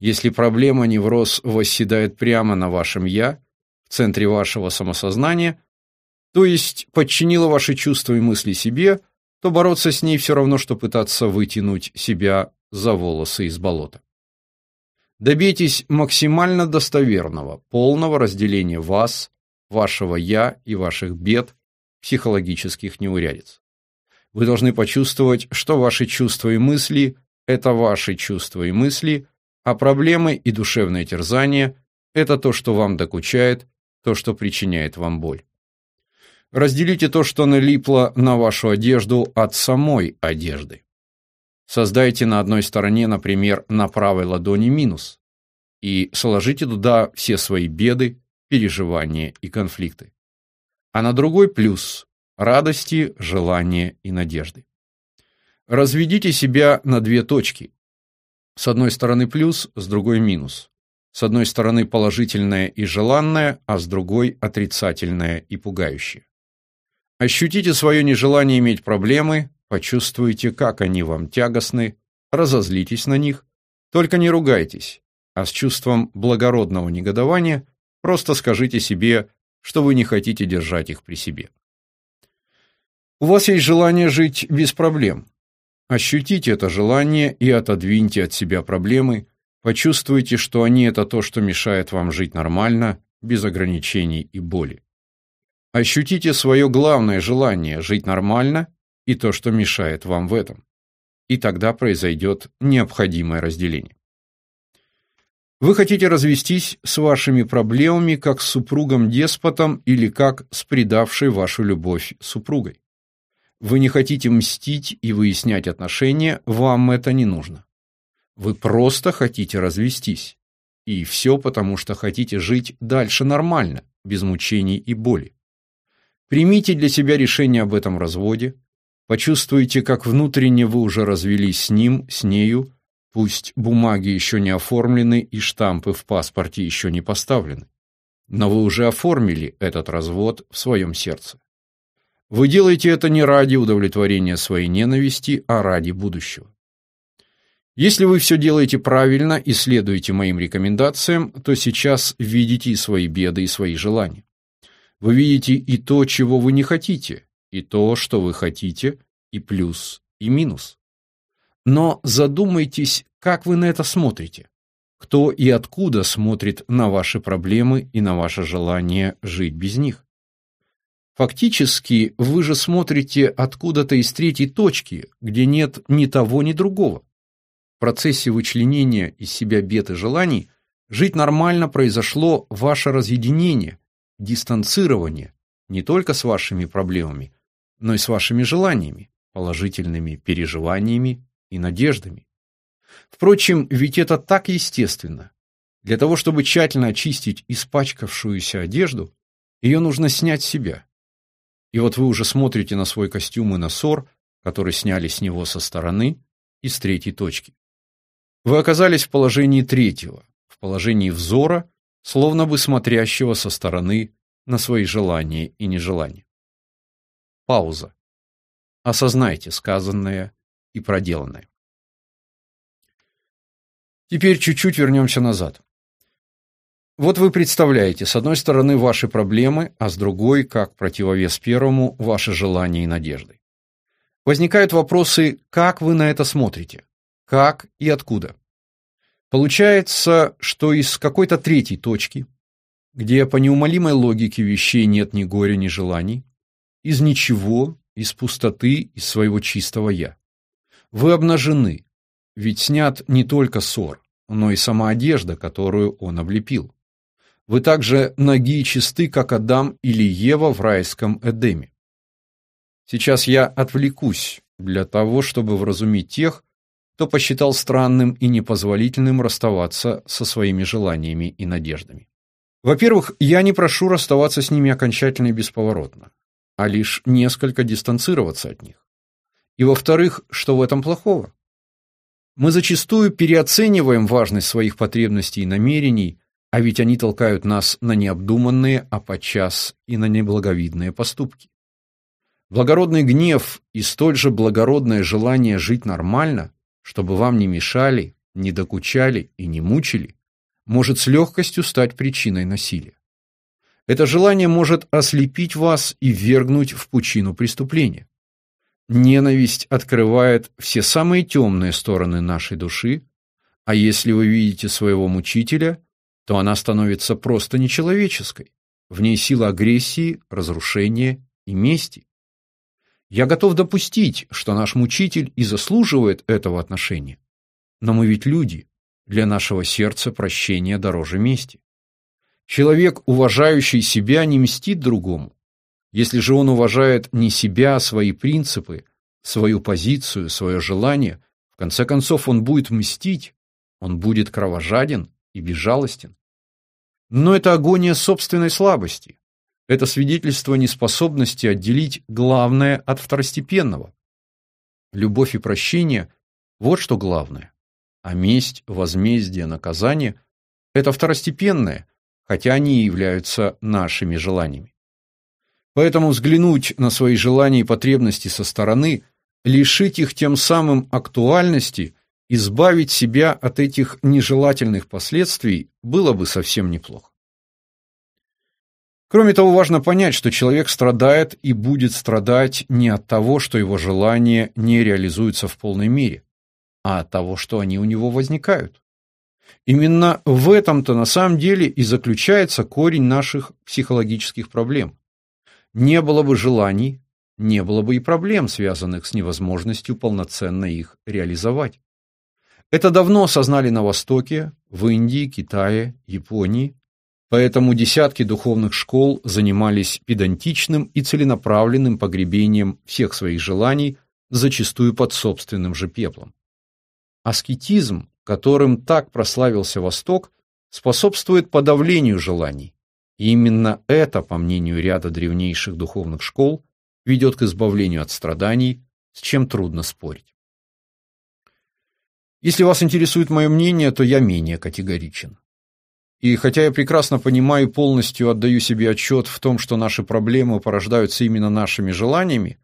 Speaker 1: Если проблема невроз восседает прямо на вашем «я», в центре вашего самосознания, то есть подчинила ваши чувства и мысли себе, то бороться с ней все равно, что пытаться вытянуть себя за волосы из болота. Добейтесь максимально достоверного, полного разделения вас, вашего «я» и ваших бед, психологических неурядиц. Вы должны почувствовать, что ваши чувства и мысли – это ваши чувства и мысли, а проблемы и душевное терзание – это то, что вам докучает, то, что причиняет вам боль. Разделите то, что налипло на вашу одежду от самой одежды. Создайте на одной стороне, например, на правой ладони минус и сложите туда все свои беды, переживания и конфликты. А на другой плюс – радости, желания и надежды. Разведите себя на две точки. С одной стороны плюс, с другой минус. С одной стороны положительное и желанное, а с другой отрицательное и пугающее. Ощутите свое нежелание иметь проблемы, почувствуйте, как они вам тягостны, разозлитесь на них, только не ругайтесь, а с чувством благородного негодования просто скажите себе, что вы не хотите держать их при себе. У вас есть желание жить без проблем. Ощутите это желание и отодвиньте от себя проблемы, почувствуйте, что они – это то, что мешает вам жить нормально, без ограничений и боли. Ощутите свое главное желание – жить нормально и то, что мешает вам в этом. И тогда произойдет необходимое разделение. Вы хотите развестись с вашими проблемами как с супругом-деспотом или как с предавшей вашу любовь супругой. Вы не хотите мстить и выяснять отношения, вам это не нужно. Вы просто хотите развестись. И все потому, что хотите жить дальше нормально, без мучений и боли. Примите для себя решение об этом разводе, Почувствуйте, как внутренне вы уже развелись с ним, с нею, пусть бумаги еще не оформлены и штампы в паспорте еще не поставлены. Но вы уже оформили этот развод в своем сердце. Вы делаете это не ради удовлетворения своей ненависти, а ради будущего. Если вы все делаете правильно и следуете моим рекомендациям, то сейчас видите и свои беды, и свои желания. Вы видите и то, чего вы не хотите, и то, что вы хотите, и плюс, и минус. Но задумайтесь, как вы на это смотрите. Кто и откуда смотрит на ваши проблемы и на ваше желание жить без них? Фактически, вы же смотрите откуда-то из третьей точки, где нет ни того, ни другого. В процессе вычленения из себя бед и желаний жить нормально произошло ваше разъединение, дистанцирование не только с вашими проблемами, но и с вашими желаниями, положительными переживаниями и надеждами. Впрочем, ведь это так естественно. Для того, чтобы тщательно очистить испачкавшуюся одежду, ее нужно снять с себя. И вот вы уже смотрите на свой костюм и на ссор, который сняли с него со стороны и с третьей точки. Вы оказались в положении третьего, в положении взора, словно бы смотрящего со стороны на свои желания и нежелания. Пауза. Осознайте сказанное и проделанное. Теперь чуть-чуть вернемся назад. Вот вы представляете, с одной стороны, ваши проблемы, а с другой, как противовес первому, ваши желания и надежды. Возникают вопросы, как вы на это смотрите, как и откуда. Получается, что из какой-то третьей точки, где по неумолимой логике вещей нет ни горя, ни желаний, из ничего, из пустоты, из своего чистого «я». Вы обнажены, ведь снят не только ссор, но и сама одежда, которую он облепил. Вы также ноги чисты, как Адам или Ева в райском Эдеме. Сейчас я отвлекусь для того, чтобы вразумить тех, кто посчитал странным и непозволительным расставаться со своими желаниями и надеждами. Во-первых, я не прошу расставаться с ними окончательно и бесповоротно. А лишь несколько дистанцироваться от них. И во-вторых, что в этом плохого? Мы зачастую переоцениваем важность своих потребностей и намерений, а ведь они толкают нас на необдуманные, а подчас и на неблаговидные поступки. Благородный гнев и столь же благородное желание жить нормально, чтобы вам не мешали, не докучали и не мучили, может с легкостью стать причиной насилия. Это желание может ослепить вас и ввергнуть в пучину преступления. Ненависть открывает все самые темные стороны нашей души, а если вы видите своего мучителя, то она становится просто нечеловеческой. В ней сила агрессии, разрушения и мести. Я готов допустить, что наш мучитель и заслуживает этого отношения. Но мы ведь люди, для нашего сердца прощение дороже мести. Человек, уважающий себя, не мстит другому, если же он уважает не себя, а свои принципы, свою позицию, свое желание, в конце концов он будет мстить, он будет кровожаден и безжалостен. Но это агония собственной слабости. Это свидетельство неспособности отделить главное от второстепенного. Любовь и прощение – вот что главное. А месть, возмездие, наказание – это второстепенное, хотя они и являются нашими желаниями. Поэтому взглянуть на свои желания и потребности со стороны, лишить их тем самым актуальности, избавить себя от этих нежелательных последствий было бы совсем неплохо. Кроме того, важно понять, что человек страдает и будет страдать не от того, что его желания не реализуются в полной мере, а от того, что они у него возникают. Именно в этом-то на самом деле и заключается корень наших психологических проблем. Не было бы желаний, не было бы и проблем, связанных с невозможностью полноценно их реализовать. Это давно осознали на Востоке, в Индии, Китае, Японии, поэтому десятки духовных школ занимались педантичным и целенаправленным погребением всех своих желаний, зачастую под собственным же пеплом. Аскетизм, которым так прославился Восток, способствует подавлению желаний, и именно это, по мнению ряда древнейших духовных школ, ведет к избавлению от страданий, с чем трудно спорить. Если вас интересует мое мнение, то я менее категоричен. И хотя я прекрасно понимаю и полностью отдаю себе отчет в том, что наши проблемы порождаются именно нашими желаниями,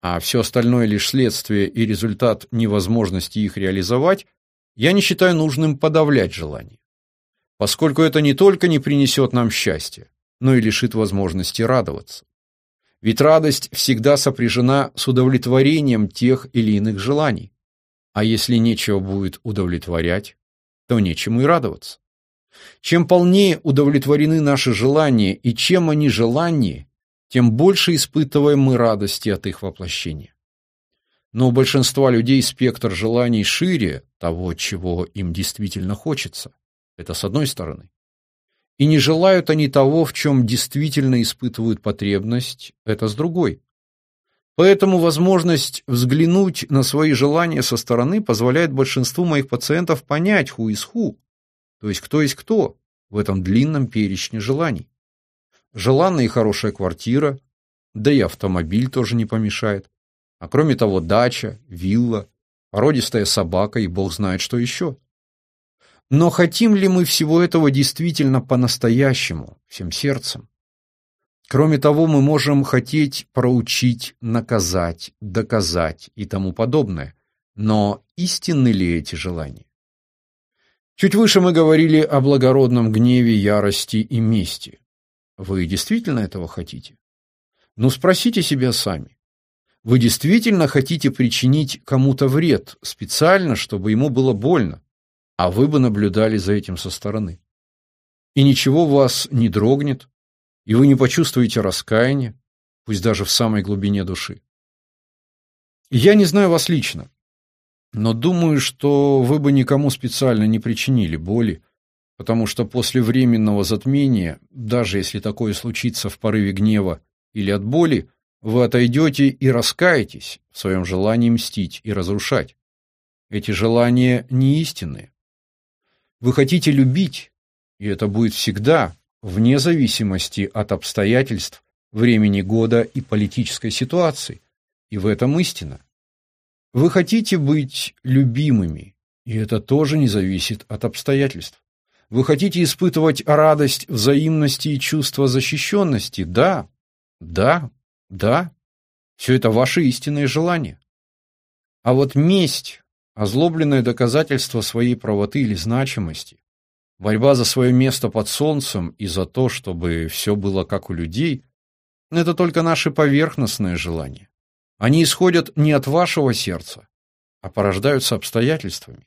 Speaker 1: а все остальное лишь следствие и результат невозможности их реализовать, я не считаю нужным подавлять желания поскольку это не только не принесет нам счастья, но и лишит возможности радоваться. Ведь радость всегда сопряжена с удовлетворением тех или иных желаний. А если нечего будет удовлетворять, то нечему и радоваться. Чем полнее удовлетворены наши желания и чем они желаннее, тем больше испытываем мы радости от их воплощения. Но у большинства людей спектр желаний шире того, чего им действительно хочется. Это с одной стороны. И не желают они того, в чем действительно испытывают потребность, это с другой. Поэтому возможность взглянуть на свои желания со стороны позволяет большинству моих пациентов понять who is who, то есть кто есть кто в этом длинном перечне желаний. Желанная и хорошая квартира, да и автомобиль тоже не помешает. А кроме того, дача, вилла, породистая собака и бог знает что еще. Но хотим ли мы всего этого действительно по-настоящему, всем сердцем? Кроме того, мы можем хотеть проучить, наказать, доказать и тому подобное. Но истинны ли эти желания? Чуть выше мы говорили о благородном гневе, ярости и мести. Вы действительно этого хотите? Ну, спросите себя сами. Вы действительно хотите причинить кому-то вред, специально, чтобы ему было больно? а вы бы наблюдали за этим со стороны. И ничего вас не дрогнет, и вы не почувствуете раскаяния, пусть даже в самой глубине души. Я не знаю вас лично, но думаю, что вы бы никому специально не причинили боли, потому что после временного затмения, даже если такое случится в порыве гнева или от боли, вы отойдете и раскаетесь в своем желании мстить и разрушать. Эти желания не истинные. Вы хотите любить, и это будет всегда, вне зависимости от обстоятельств, времени года и политической ситуации. И в этом истина. Вы хотите быть любимыми, и это тоже не зависит от обстоятельств. Вы хотите испытывать радость взаимности и чувство защищенности? Да, да, да. Все это ваши истинные желания. А вот месть, озлобленное доказательство своей правоты или значимости, борьба за свое место под солнцем и за то, чтобы все было как у людей, это только наши поверхностные желания. Они исходят не от вашего сердца, а порождаются обстоятельствами.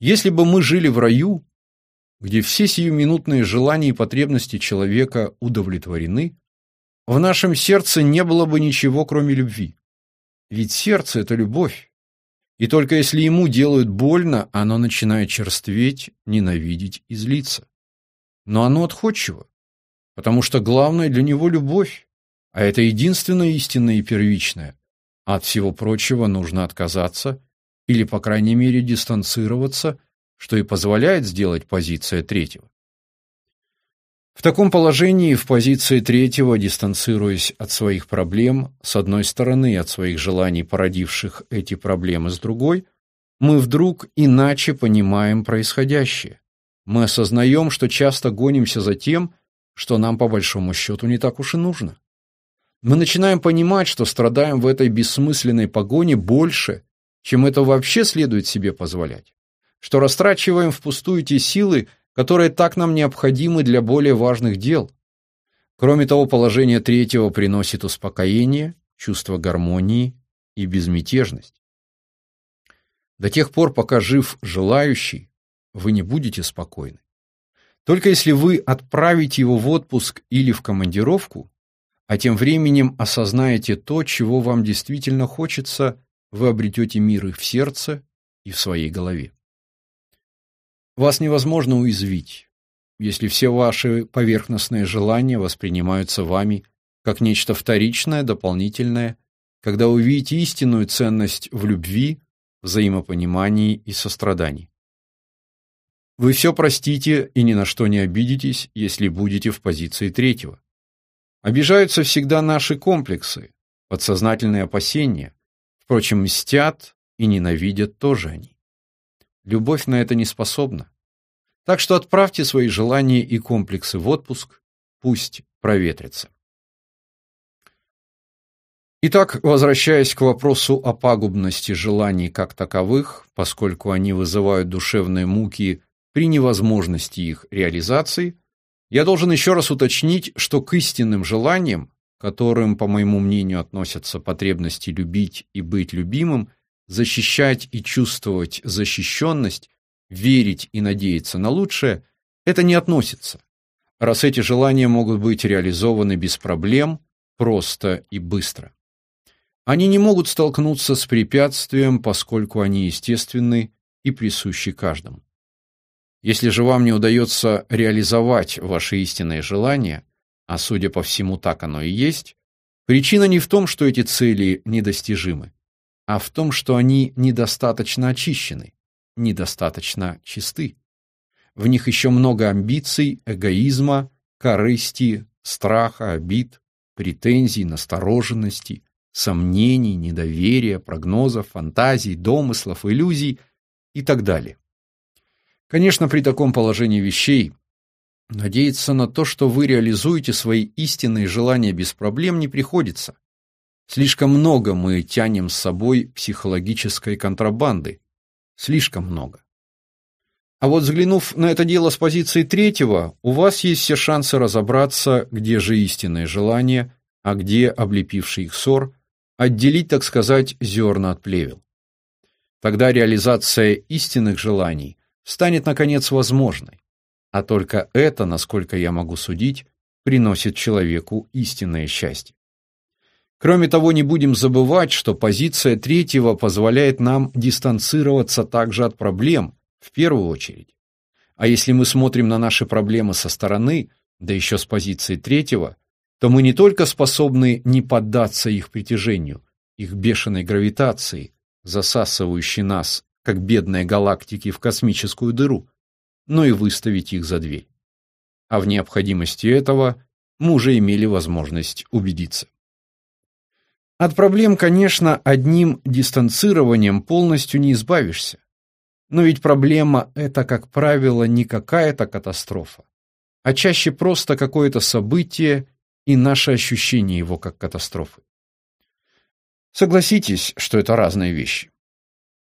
Speaker 1: Если бы мы жили в раю, где все сиюминутные желания и потребности человека удовлетворены, в нашем сердце не было бы ничего, кроме любви. Ведь сердце — это любовь. И только если ему делают больно, оно начинает черстветь, ненавидеть и злиться. Но оно отходчиво, потому что главное для него любовь, а это единственное истинное и первичное. от всего прочего нужно отказаться или, по крайней мере, дистанцироваться что и позволяет сделать позиция третьего. В таком положении, в позиции третьего, дистанцируясь от своих проблем, с одной стороны, от своих желаний, породивших эти проблемы, с другой, мы вдруг иначе понимаем происходящее. Мы осознаем, что часто гонимся за тем, что нам по большому счету не так уж и нужно. Мы начинаем понимать, что страдаем в этой бессмысленной погоне больше, чем это вообще следует себе позволять что растрачиваем впустую те силы, которые так нам необходимы для более важных дел. Кроме того, положение третьего приносит успокоение, чувство гармонии и безмятежность. До тех пор, пока жив желающий, вы не будете спокойны. Только если вы отправите его в отпуск или в командировку, а тем временем осознаете то, чего вам действительно хочется, вы обретете мир и в сердце, и в своей голове. Вас невозможно уязвить, если все ваши поверхностные желания воспринимаются вами как нечто вторичное, дополнительное, когда увидите истинную ценность в любви, взаимопонимании и сострадании. Вы все простите и ни на что не обидитесь, если будете в позиции третьего. Обижаются всегда наши комплексы, подсознательные опасения. Впрочем, мстят и ненавидят тоже они. Любовь на это не способна. Так что отправьте свои желания и комплексы в отпуск, пусть проветрятся. Итак, возвращаясь к вопросу о пагубности желаний как таковых, поскольку они вызывают душевные муки при невозможности их реализации, я должен еще раз уточнить, что к истинным желаниям, которым, по моему мнению, относятся потребности любить и быть любимым, защищать и чувствовать защищенность, верить и надеяться на лучшее – это не относится, раз эти желания могут быть реализованы без проблем, просто и быстро. Они не могут столкнуться с препятствием, поскольку они естественны и присущи каждому. Если же вам не удается реализовать ваши истинные желания, а судя по всему так оно и есть, причина не в том, что эти цели недостижимы а в том, что они недостаточно очищены, недостаточно чисты. В них еще много амбиций, эгоизма, корысти, страха, обид, претензий, настороженности, сомнений, недоверия, прогнозов, фантазий, домыслов, иллюзий и так далее. Конечно, при таком положении вещей надеяться на то, что вы реализуете свои истинные желания без проблем, не приходится. Слишком много мы тянем с собой психологической контрабанды. Слишком много. А вот взглянув на это дело с позиции третьего, у вас есть все шансы разобраться, где же истинные желания, а где облепивший их ссор, отделить, так сказать, зерна от плевел. Тогда реализация истинных желаний станет, наконец, возможной. А только это, насколько я могу судить, приносит человеку истинное счастье. Кроме того, не будем забывать, что позиция третьего позволяет нам дистанцироваться также от проблем, в первую очередь. А если мы смотрим на наши проблемы со стороны, да еще с позиции третьего, то мы не только способны не поддаться их притяжению, их бешеной гравитации, засасывающей нас, как бедные галактики, в космическую дыру, но и выставить их за дверь. А в необходимости этого мы уже имели возможность убедиться. От проблем, конечно, одним дистанцированием полностью не избавишься. Но ведь проблема – это, как правило, не какая-то катастрофа, а чаще просто какое-то событие и наше ощущение его как катастрофы. Согласитесь, что это разные вещи.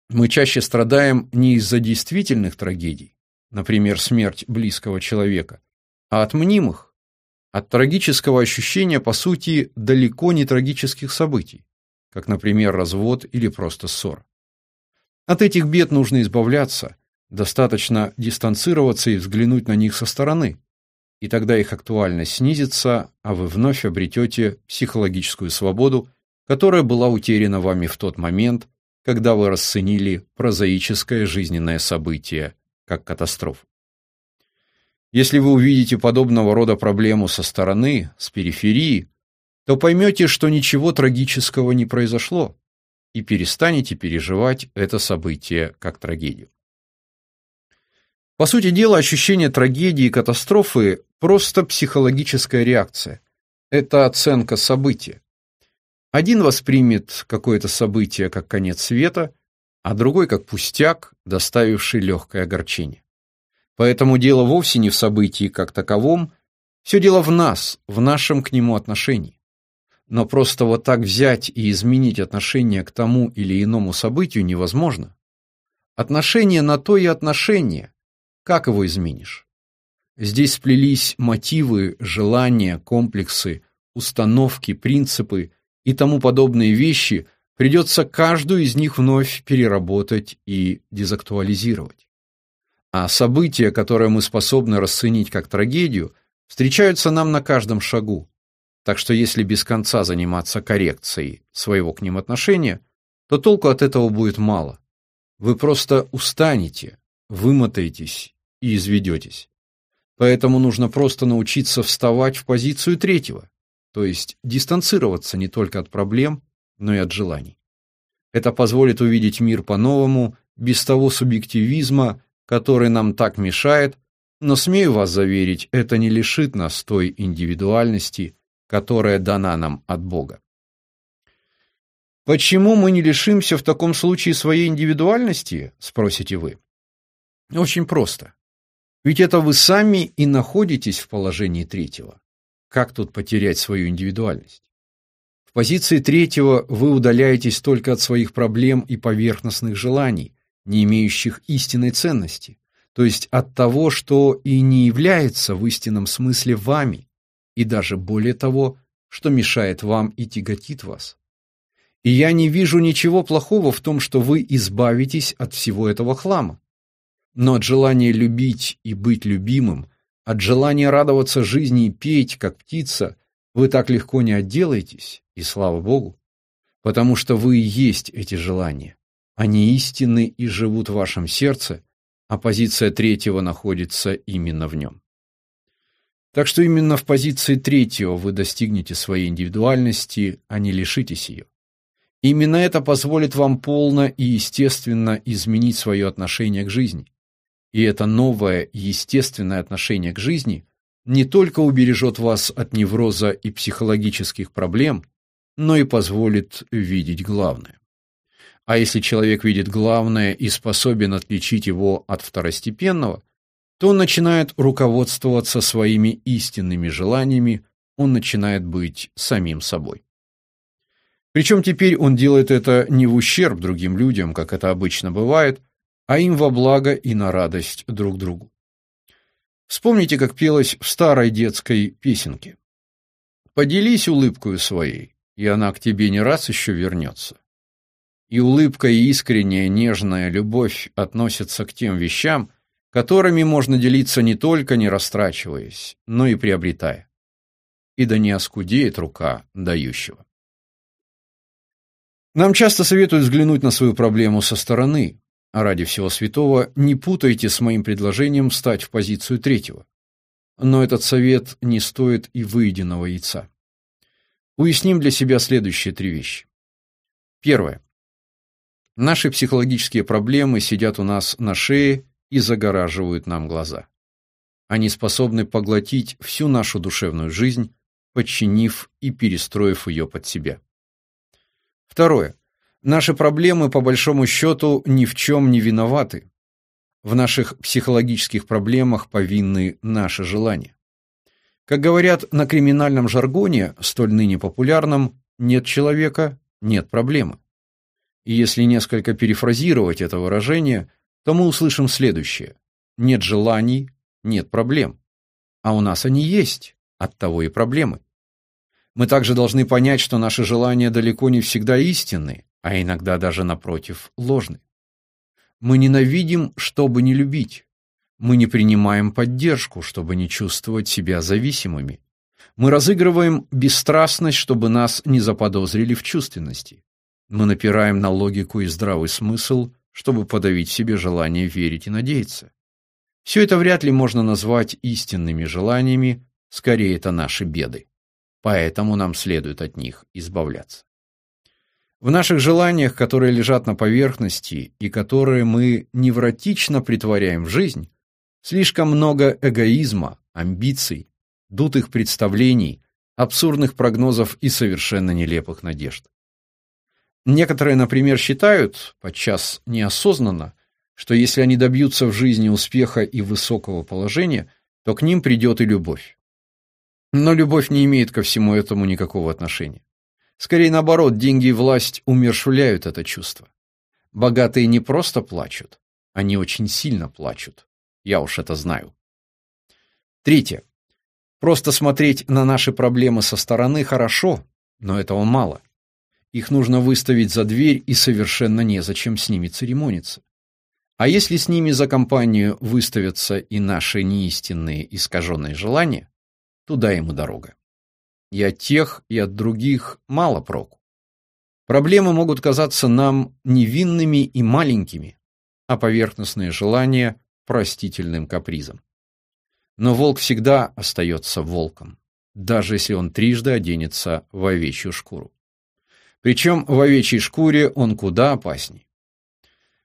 Speaker 1: Мы чаще страдаем не из-за действительных трагедий, например, смерть близкого человека, а от мнимых, от трагического ощущения, по сути, далеко не трагических событий, как, например, развод или просто ссора. От этих бед нужно избавляться, достаточно дистанцироваться и взглянуть на них со стороны, и тогда их актуальность снизится, а вы вновь обретете психологическую свободу, которая была утеряна вами в тот момент, когда вы расценили прозаическое жизненное событие как катастрофу. Если вы увидите подобного рода проблему со стороны, с периферии, то поймете, что ничего трагического не произошло, и перестанете переживать это событие как трагедию. По сути дела, ощущение трагедии и катастрофы – просто психологическая реакция. Это оценка события. Один воспримет какое-то событие как конец света, а другой как пустяк, доставивший легкое огорчение. Поэтому дело вовсе не в событии как таковом, все дело в нас, в нашем к нему отношении. Но просто вот так взять и изменить отношение к тому или иному событию невозможно. Отношение на то и отношение. Как его изменишь? Здесь сплелись мотивы, желания, комплексы, установки, принципы и тому подобные вещи, придется каждую из них вновь переработать и дезактуализировать. А события, которые мы способны расценить как трагедию, встречаются нам на каждом шагу. Так что если без конца заниматься коррекцией своего к ним отношения, то толку от этого будет мало. Вы просто устанете, вымотаетесь и изведетесь. Поэтому нужно просто научиться вставать в позицию третьего, то есть дистанцироваться не только от проблем, но и от желаний. Это позволит увидеть мир по-новому, без того субъективизма, который нам так мешает, но смею вас заверить, это не лишит нас той индивидуальности, которая дана нам от Бога. Почему мы не лишимся в таком случае своей индивидуальности, спросите вы? Очень просто. Ведь это вы сами и находитесь в положении третьего. Как тут потерять свою индивидуальность? В позиции третьего вы удаляетесь только от своих проблем и поверхностных желаний, не имеющих истинной ценности, то есть от того, что и не является в истинном смысле вами, и даже более того, что мешает вам и тяготит вас. И я не вижу ничего плохого в том, что вы избавитесь от всего этого хлама. Но от желания любить и быть любимым, от желания радоваться жизни и петь, как птица, вы так легко не отделаетесь, и слава Богу, потому что вы и есть эти желания. Они истинны и живут в вашем сердце, а позиция третьего находится именно в нем. Так что именно в позиции третьего вы достигнете своей индивидуальности, а не лишитесь ее. Именно это позволит вам полно и естественно изменить свое отношение к жизни. И это новое, естественное отношение к жизни не только убережет вас от невроза и психологических проблем, но и позволит видеть главное. А если человек видит главное и способен отличить его от второстепенного, то он начинает руководствоваться своими истинными желаниями, он начинает быть самим собой. Причем теперь он делает это не в ущерб другим людям, как это обычно бывает, а им во благо и на радость друг другу. Вспомните, как пелось в старой детской песенке. «Поделись улыбкою своей, и она к тебе не раз еще вернется». И улыбка и искренняя нежная любовь относятся к тем вещам, которыми можно делиться не только не растрачиваясь, но и приобретая. И да не оскудеет рука дающего. Нам часто советуют взглянуть на свою проблему со стороны, а ради всего святого не путайте с моим предложением встать в позицию третьего. Но этот совет не стоит и выеденного яйца. Уясним для себя следующие три вещи. Первое. Наши психологические проблемы сидят у нас на шее и загораживают нам глаза. Они способны поглотить всю нашу душевную жизнь, подчинив и перестроив ее под себя. Второе. Наши проблемы, по большому счету, ни в чем не виноваты. В наших психологических проблемах повинны наши желания. Как говорят на криминальном жаргоне, столь ныне популярном, нет человека – нет проблемы. И если несколько перефразировать это выражение, то мы услышим следующее. Нет желаний – нет проблем. А у нас они есть, оттого и проблемы. Мы также должны понять, что наши желания далеко не всегда истинны, а иногда даже напротив ложны. Мы ненавидим, чтобы не любить. Мы не принимаем поддержку, чтобы не чувствовать себя зависимыми. Мы разыгрываем бесстрастность, чтобы нас не заподозрили в чувственности. Мы напираем на логику и здравый смысл, чтобы подавить в себе желание верить и надеяться. Все это вряд ли можно назвать истинными желаниями, скорее это наши беды. Поэтому нам следует от них избавляться. В наших желаниях, которые лежат на поверхности и которые мы невротично притворяем в жизнь, слишком много эгоизма, амбиций, дутых представлений, абсурдных прогнозов и совершенно нелепых надежд. Некоторые, например, считают, подчас неосознанно, что если они добьются в жизни успеха и высокого положения, то к ним придет и любовь. Но любовь не имеет ко всему этому никакого отношения. Скорее наоборот, деньги и власть умершвляют это чувство. Богатые не просто плачут, они очень сильно плачут. Я уж это знаю. Третье. Просто смотреть на наши проблемы со стороны хорошо, но этого мало. Их нужно выставить за дверь и совершенно незачем с ними церемониться. А если с ними за компанию выставятся и наши неистинные искаженные желания, туда ему дорога. И от тех, и от других мало проку. Проблемы могут казаться нам невинными и маленькими, а поверхностные желания – простительным капризом. Но волк всегда остается волком, даже если он трижды оденется в овечью шкуру. Причем в овечьей шкуре он куда опасней.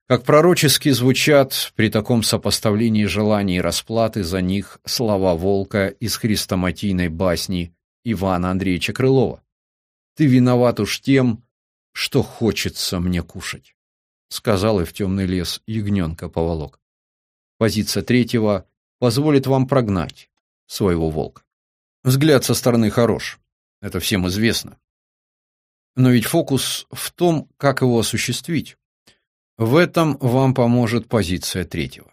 Speaker 1: Как пророчески звучат при таком сопоставлении желаний и расплаты за них слова волка из хрестоматийной басни Ивана Андреевича Крылова. «Ты виноват уж тем, что хочется мне кушать», — сказал и в темный лес ягненка поволок. Позиция третьего позволит вам прогнать своего волка. Взгляд со стороны хорош, это всем известно. Но ведь фокус в том, как его осуществить. В этом вам поможет позиция третьего.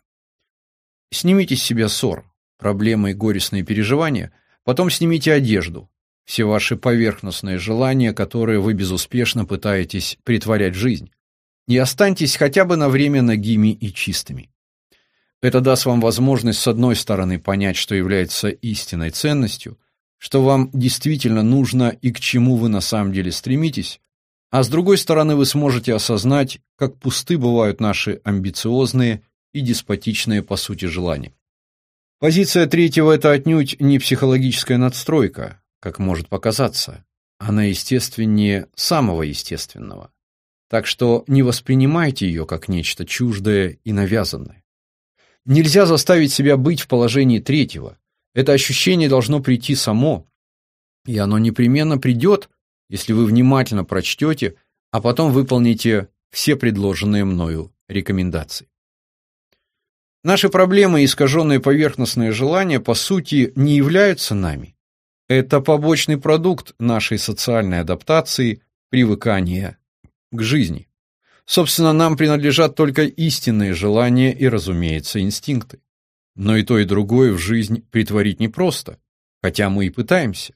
Speaker 1: Снимите с себя ссор, проблемы и горестные переживания — Потом снимите одежду, все ваши поверхностные желания, которые вы безуспешно пытаетесь притворять в жизнь, и останьтесь хотя бы на время нагими и чистыми. Это даст вам возможность, с одной стороны, понять, что является истинной ценностью, что вам действительно нужно и к чему вы на самом деле стремитесь, а с другой стороны, вы сможете осознать, как пусты бывают наши амбициозные и деспотичные по сути желания. Позиция третьего – это отнюдь не психологическая надстройка, как может показаться. Она естественнее самого естественного. Так что не воспринимайте ее как нечто чуждое и навязанное. Нельзя заставить себя быть в положении третьего. Это ощущение должно прийти само. И оно непременно придет, если вы внимательно прочтете, а потом выполните все предложенные мною рекомендации. Наши проблемы и искаженные поверхностные желания, по сути, не являются нами. Это побочный продукт нашей социальной адаптации, привыкания к жизни. Собственно, нам принадлежат только истинные желания и, разумеется, инстинкты. Но и то, и другое в жизнь притворить непросто, хотя мы и пытаемся.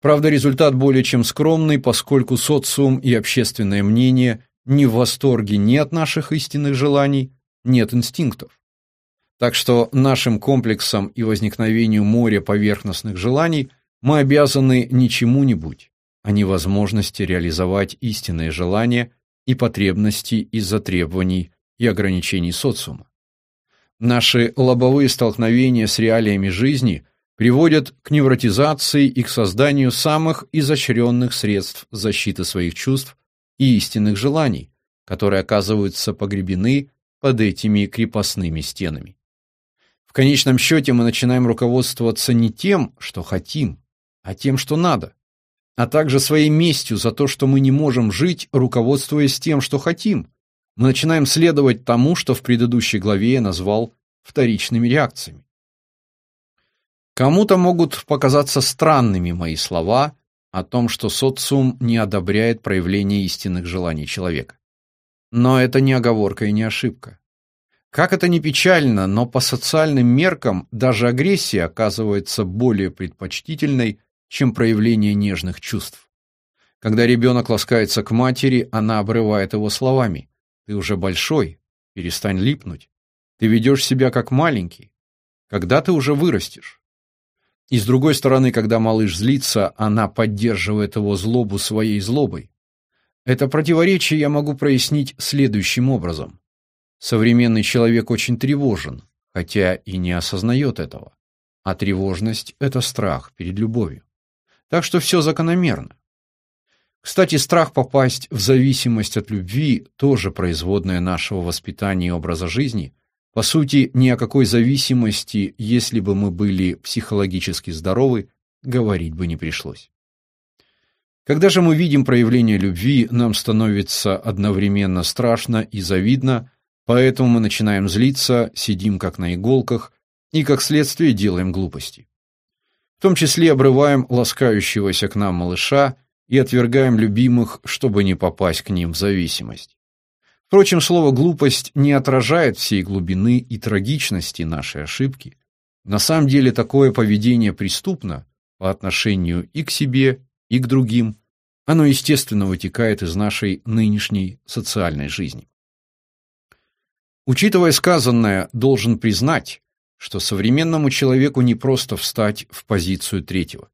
Speaker 1: Правда, результат более чем скромный, поскольку социум и общественное мнение не в восторге ни от наших истинных желаний, ни от инстинктов. Так что нашим комплексом и возникновению моря поверхностных желаний мы обязаны не чему-нибудь, а невозможности реализовать истинные желания и потребности из-за требований и ограничений социума. Наши лобовые столкновения с реалиями жизни приводят к невротизации и к созданию самых изощренных средств защиты своих чувств и истинных желаний, которые оказываются погребены под этими крепостными стенами конечном счете мы начинаем руководствоваться не тем, что хотим, а тем, что надо, а также своей местью за то, что мы не можем жить, руководствуясь тем, что хотим. Мы начинаем следовать тому, что в предыдущей главе я назвал вторичными реакциями. Кому-то могут показаться странными мои слова о том, что социум не одобряет проявление истинных желаний человека. Но это не оговорка и не ошибка. Как это ни печально, но по социальным меркам даже агрессия оказывается более предпочтительной, чем проявление нежных чувств. Когда ребенок ласкается к матери, она обрывает его словами «Ты уже большой, перестань липнуть, ты ведешь себя как маленький, когда ты уже вырастешь?» И с другой стороны, когда малыш злится, она поддерживает его злобу своей злобой. Это противоречие я могу прояснить следующим образом. Современный человек очень тревожен, хотя и не осознает этого. А тревожность – это страх перед любовью. Так что все закономерно. Кстати, страх попасть в зависимость от любви – тоже производное нашего воспитания и образа жизни – по сути, ни о какой зависимости, если бы мы были психологически здоровы, говорить бы не пришлось. Когда же мы видим проявление любви, нам становится одновременно страшно и завидно, поэтому мы начинаем злиться, сидим как на иголках и, как следствие, делаем глупости. В том числе обрываем ласкающегося к нам малыша и отвергаем любимых, чтобы не попасть к ним в зависимость. Впрочем, слово «глупость» не отражает всей глубины и трагичности нашей ошибки. На самом деле такое поведение преступно по отношению и к себе, и к другим. Оно, естественно, вытекает из нашей нынешней социальной жизни. Учитывая сказанное, должен признать, что современному человеку не просто встать в позицию третьего.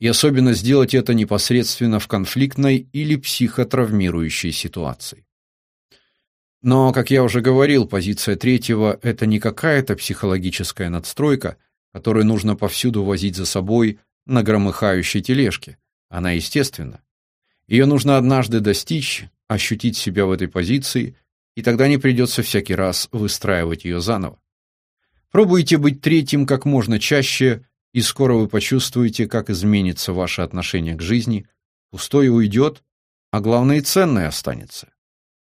Speaker 1: И особенно сделать это непосредственно в конфликтной или психотравмирующей ситуации. Но, как я уже говорил, позиция третьего – это не какая-то психологическая надстройка, которую нужно повсюду возить за собой на громыхающей тележке. Она естественна. Ее нужно однажды достичь, ощутить себя в этой позиции, и тогда не придется всякий раз выстраивать ее заново. Пробуйте быть третьим как можно чаще, и скоро вы почувствуете, как изменится ваше отношение к жизни, пустое уйдет, а главное и ценное останется.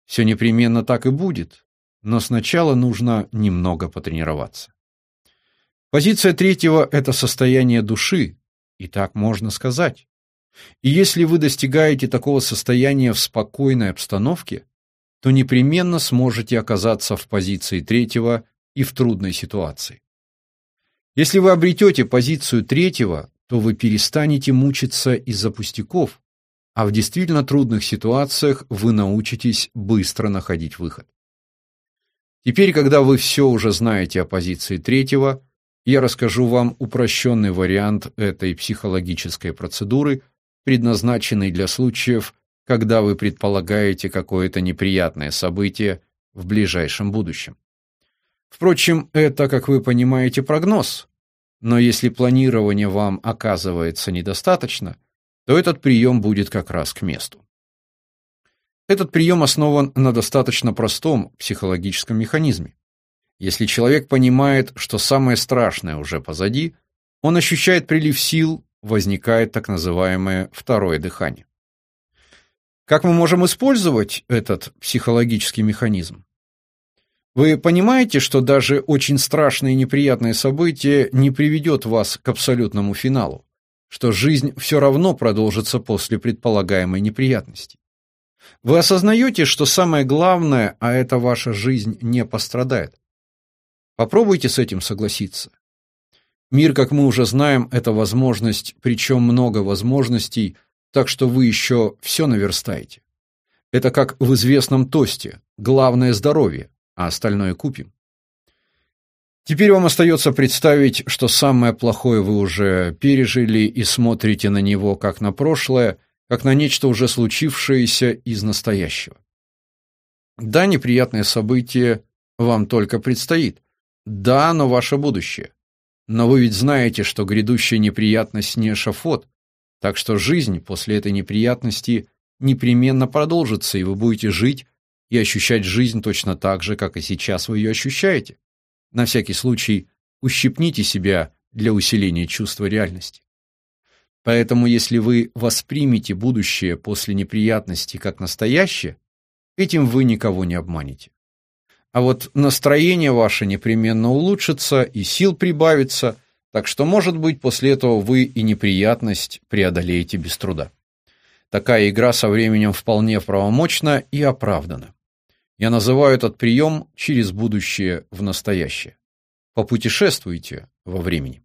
Speaker 1: Все непременно так и будет, но сначала нужно немного потренироваться. Позиция третьего – это состояние души, и так можно сказать. И если вы достигаете такого состояния в спокойной обстановке, то непременно сможете оказаться в позиции третьего и в трудной ситуации. Если вы обретете позицию третьего, то вы перестанете мучиться из-за пустяков, а в действительно трудных ситуациях вы научитесь быстро находить выход. Теперь, когда вы все уже знаете о позиции третьего, я расскажу вам упрощенный вариант этой психологической процедуры, предназначенной для случаев, когда вы предполагаете какое-то неприятное событие в ближайшем будущем. Впрочем, это, как вы понимаете, прогноз. Но если планирование вам оказывается недостаточно, то этот прием будет как раз к месту. Этот прием основан на достаточно простом психологическом механизме. Если человек понимает, что самое страшное уже позади, он ощущает прилив сил, возникает так называемое второе дыхание. Как мы можем использовать этот психологический механизм? Вы понимаете, что даже очень страшное и неприятное событие не приведет вас к абсолютному финалу что жизнь все равно продолжится после предполагаемой неприятности. Вы осознаете, что самое главное, а это ваша жизнь, не пострадает. Попробуйте с этим согласиться. Мир, как мы уже знаем, это возможность, причем много возможностей, так что вы еще все наверстаете. Это как в известном тосте «главное здоровье», а остальное купим. Теперь вам остается представить, что самое плохое вы уже пережили и смотрите на него как на прошлое, как на нечто уже случившееся из настоящего. Да, неприятное событие вам только предстоит. Да, оно ваше будущее. Но вы ведь знаете, что грядущая неприятность не шафот, так что жизнь после этой неприятности непременно продолжится, и вы будете жить и ощущать жизнь точно так же, как и сейчас вы ее ощущаете. На всякий случай ущипните себя для усиления чувства реальности. Поэтому если вы воспримете будущее после неприятности как настоящее, этим вы никого не обманете. А вот настроение ваше непременно улучшится и сил прибавится, так что, может быть, после этого вы и неприятность преодолеете без труда. Такая игра со временем вполне правомочна и оправдана. Я называю этот прием через будущее в настоящее. Попутешествуйте во времени.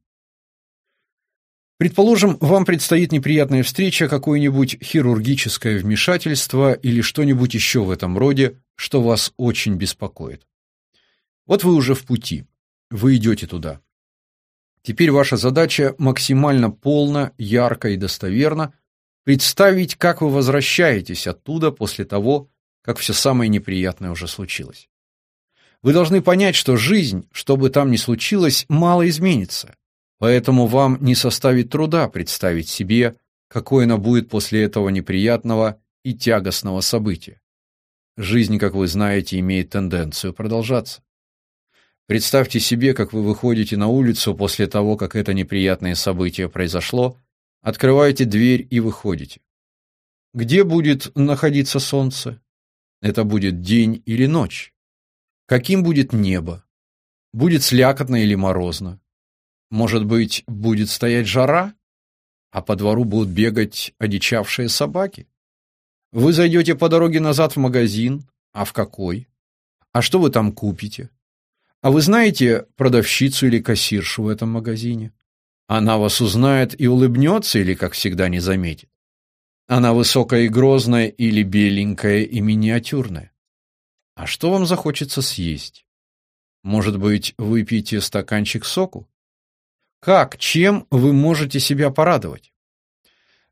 Speaker 1: Предположим, вам предстоит неприятная встреча, какое-нибудь хирургическое вмешательство или что-нибудь еще в этом роде, что вас очень беспокоит. Вот вы уже в пути. Вы идете туда. Теперь ваша задача максимально полно, ярко и достоверно представить, как вы возвращаетесь оттуда после того, как все самое неприятное уже случилось. Вы должны понять, что жизнь, что бы там ни случилось, мало изменится. Поэтому вам не составит труда представить себе, какой она будет после этого неприятного и тягостного события. Жизнь, как вы знаете, имеет тенденцию продолжаться. Представьте себе, как вы выходите на улицу после того, как это неприятное событие произошло, открываете дверь и выходите. Где будет находиться солнце? Это будет день или ночь? Каким будет небо? Будет слякотно или морозно? Может быть, будет стоять жара, а по двору будут бегать одичавшие собаки? Вы зайдете по дороге назад в магазин, а в какой? А что вы там купите? А вы знаете продавщицу или кассиршу в этом магазине? Она вас узнает и улыбнется или, как всегда, не заметит? Она высокая и грозная или беленькая и миниатюрная? А что вам захочется съесть? Может быть, выпьете стаканчик соку? Как, чем вы можете себя порадовать?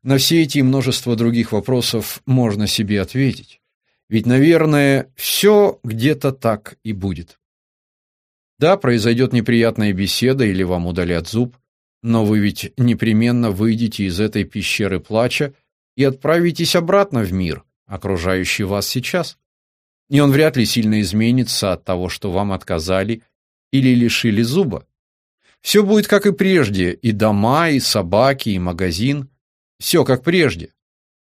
Speaker 1: На все эти и множество других вопросов можно себе ответить. Ведь, наверное, все где-то так и будет. Да, произойдет неприятная беседа или вам удалят зуб, но вы ведь непременно выйдете из этой пещеры плача и отправитесь обратно в мир, окружающий вас сейчас. И он вряд ли сильно изменится от того, что вам отказали или лишили зуба. Все будет как и прежде, и дома, и собаки, и магазин. Все как прежде.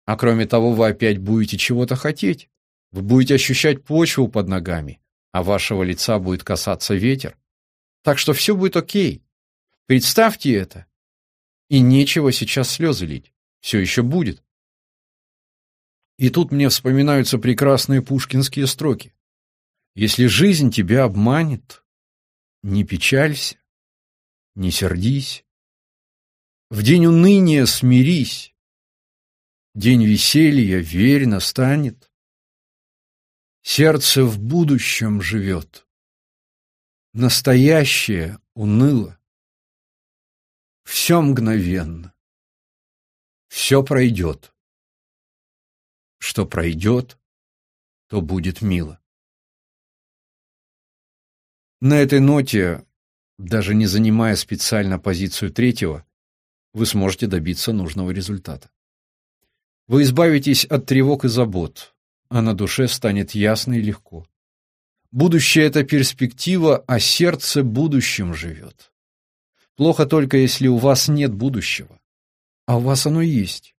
Speaker 1: А кроме того, вы опять будете чего-то хотеть. Вы будете ощущать почву под ногами, а вашего лица будет касаться ветер. Так что все будет окей. Представьте это. И нечего сейчас слезы лить. Все еще будет. И тут мне вспоминаются прекрасные пушкинские строки. Если жизнь тебя обманет, не печалься, не сердись. В день уныния смирись. День веселья, верь, настанет. Сердце в будущем живет. Настоящее уныло. Все мгновенно. Все пройдет. Что пройдет, то будет мило. На этой ноте даже не занимая специально позицию третьего, вы сможете добиться нужного результата. Вы избавитесь от тревог и забот, а на душе станет ясно и легко. Будущее — это перспектива, а сердце будущим живет. Плохо только, если у вас нет будущего. А у вас оно есть.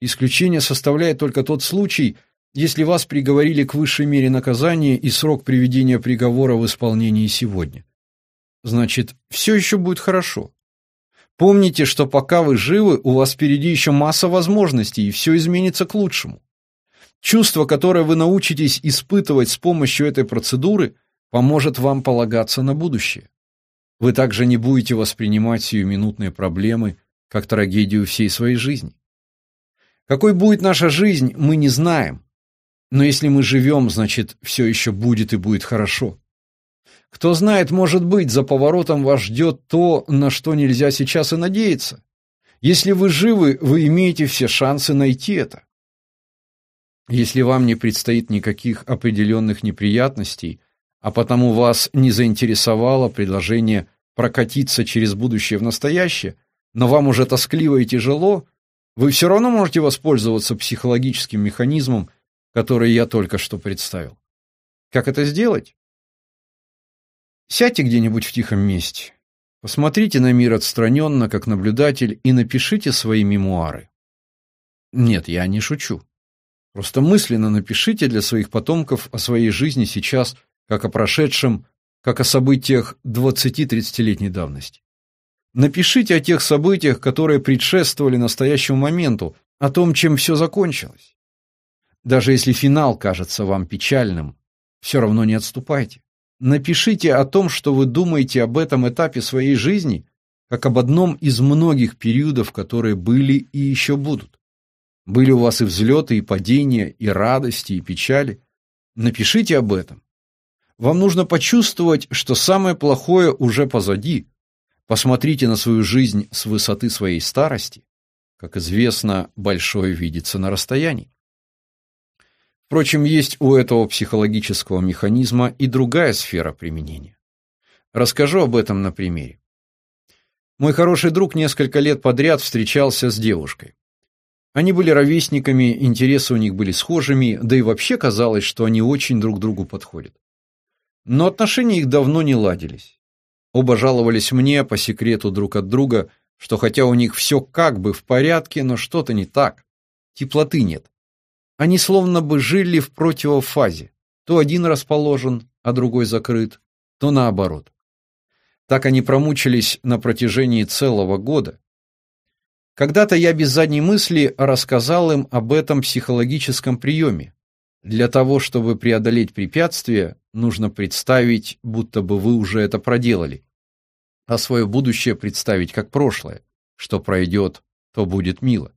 Speaker 1: Исключение составляет только тот случай, если вас приговорили к высшей мере наказания и срок приведения приговора в исполнении сегодня значит, все еще будет хорошо. Помните, что пока вы живы, у вас впереди еще масса возможностей, и все изменится к лучшему. Чувство, которое вы научитесь испытывать с помощью этой процедуры, поможет вам полагаться на будущее. Вы также не будете воспринимать сиюминутные проблемы как трагедию всей своей жизни. Какой будет наша жизнь, мы не знаем. Но если мы живем, значит, все еще будет и будет хорошо. Кто знает, может быть, за поворотом вас ждет то, на что нельзя сейчас и надеяться. Если вы живы, вы имеете все шансы найти это. Если вам не предстоит никаких определенных неприятностей, а потому вас не заинтересовало предложение прокатиться через будущее в настоящее, но вам уже тоскливо и тяжело, вы все равно можете воспользоваться психологическим механизмом, который я только что представил. Как это сделать? Сядьте где-нибудь в тихом месте. Посмотрите на мир отстраненно, как наблюдатель, и напишите свои мемуары. Нет, я не шучу. Просто мысленно напишите для своих потомков о своей жизни сейчас, как о прошедшем, как о событиях 20-30-летней давности. Напишите о тех событиях, которые предшествовали настоящему моменту, о том, чем все закончилось. Даже если финал кажется вам печальным, все равно не отступайте. Напишите о том, что вы думаете об этом этапе своей жизни, как об одном из многих периодов, которые были и еще будут. Были у вас и взлеты, и падения, и радости, и печали. Напишите об этом. Вам нужно почувствовать, что самое плохое уже позади. Посмотрите на свою жизнь с высоты своей старости. Как известно, большое видится на расстоянии. Впрочем, есть у этого психологического механизма и другая сфера применения. Расскажу об этом на примере. Мой хороший друг несколько лет подряд встречался с девушкой. Они были ровесниками, интересы у них были схожими, да и вообще казалось, что они очень друг другу подходят. Но отношения их давно не ладились. Оба жаловались мне по секрету друг от друга, что хотя у них все как бы в порядке, но что-то не так. Теплоты нет. Они словно бы жили в противофазе. То один расположен, а другой закрыт, то наоборот. Так они промучились на протяжении целого года. Когда-то я без задней мысли рассказал им об этом психологическом приеме. Для того, чтобы преодолеть препятствие, нужно представить, будто бы вы уже это проделали. А свое будущее представить как прошлое. Что пройдет, то будет мило.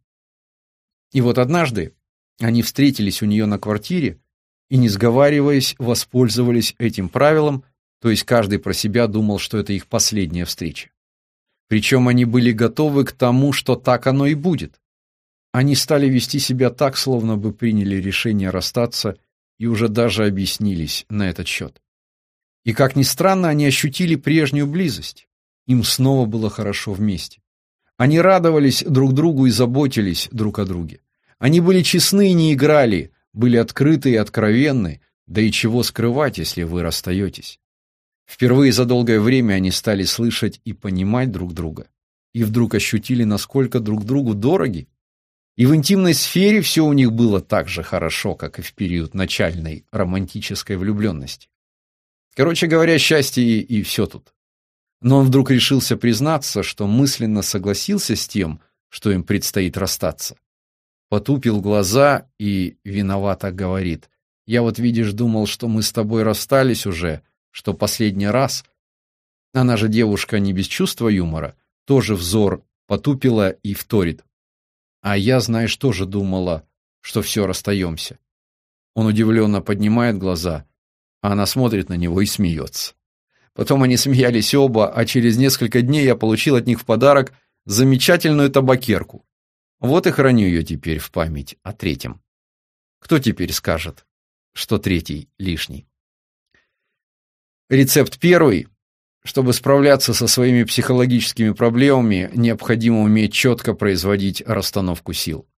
Speaker 1: И вот однажды они встретились у нее на квартире и, не сговариваясь, воспользовались этим правилом, то есть каждый про себя думал, что это их последняя встреча. Причем они были готовы к тому, что так оно и будет. Они стали вести себя так, словно бы приняли решение расстаться и уже даже объяснились на этот счет. И, как ни странно, они ощутили прежнюю близость. Им снова было хорошо вместе. Они радовались друг другу и заботились друг о друге. Они были честны и не играли, были открыты и откровенны, да и чего скрывать, если вы расстаетесь. Впервые за долгое время они стали слышать и понимать друг друга. И вдруг ощутили, насколько друг другу дороги. И в интимной сфере все у них было так же хорошо, как и в период начальной романтической влюбленности. Короче говоря, счастье и, все тут. Но он вдруг решился признаться, что мысленно согласился с тем, что им предстоит расстаться потупил глаза и виновато говорит. «Я вот, видишь, думал, что мы с тобой расстались уже, что последний раз...» Она же девушка не без чувства юмора, тоже взор потупила и вторит. А я, знаешь, тоже думала, что все расстаемся. Он удивленно поднимает глаза, а она смотрит на него и смеется. Потом они смеялись оба, а через несколько дней я получил от них в подарок замечательную табакерку. Вот и храню ее теперь в память о третьем. Кто теперь скажет, что третий лишний? Рецепт первый. Чтобы справляться со своими психологическими проблемами, необходимо уметь четко производить расстановку сил.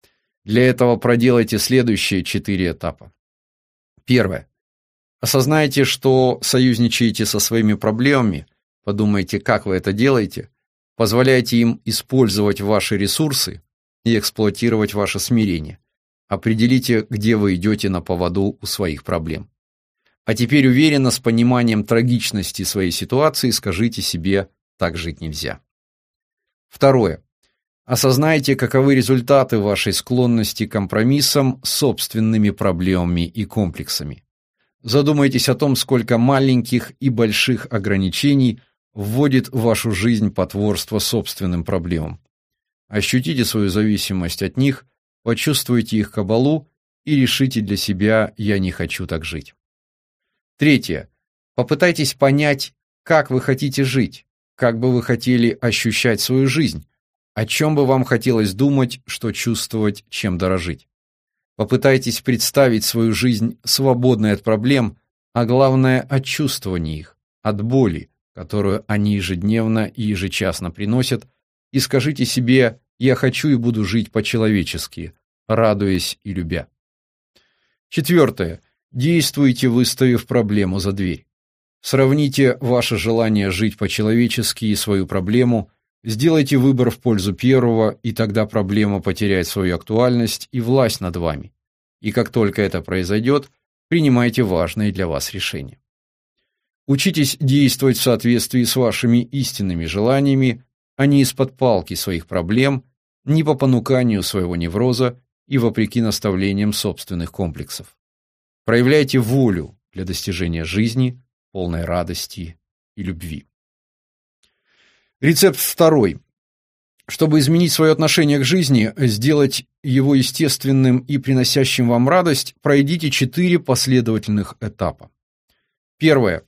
Speaker 1: Для этого проделайте следующие четыре этапа. Первое. Осознайте, что союзничаете со своими проблемами, подумайте, как вы это делаете, позволяйте им использовать ваши ресурсы, и эксплуатировать ваше смирение. Определите, где вы идете на поводу у своих проблем. А теперь уверенно, с пониманием трагичности своей ситуации, скажите себе «так жить нельзя». Второе. Осознайте, каковы результаты вашей склонности к компромиссам с собственными проблемами и комплексами. Задумайтесь о том, сколько маленьких и больших ограничений вводит в вашу жизнь потворство собственным проблемам. Ощутите свою зависимость от них, почувствуйте их кабалу и решите для себя «я не хочу так жить». Третье. Попытайтесь понять, как вы хотите жить, как бы вы хотели ощущать свою жизнь, о чем бы вам хотелось думать, что чувствовать, чем дорожить. Попытайтесь представить свою жизнь свободной от проблем, а главное от чувствования их, от боли, которую они ежедневно и ежечасно приносят, и скажите себе «я хочу и буду жить по-человечески», радуясь и любя. Четвертое. Действуйте, выставив проблему за дверь. Сравните ваше желание жить по-человечески и свою проблему, сделайте выбор в пользу первого, и тогда проблема потеряет свою актуальность и власть над вами. И как только это произойдет, принимайте важные для вас решения. Учитесь действовать в соответствии с вашими истинными желаниями, а не из-под палки своих проблем, не по понуканию своего невроза и вопреки наставлениям собственных комплексов. Проявляйте волю для достижения жизни, полной радости и любви. Рецепт второй. Чтобы изменить свое отношение к жизни, сделать его естественным и приносящим вам радость, пройдите четыре последовательных этапа. Первое.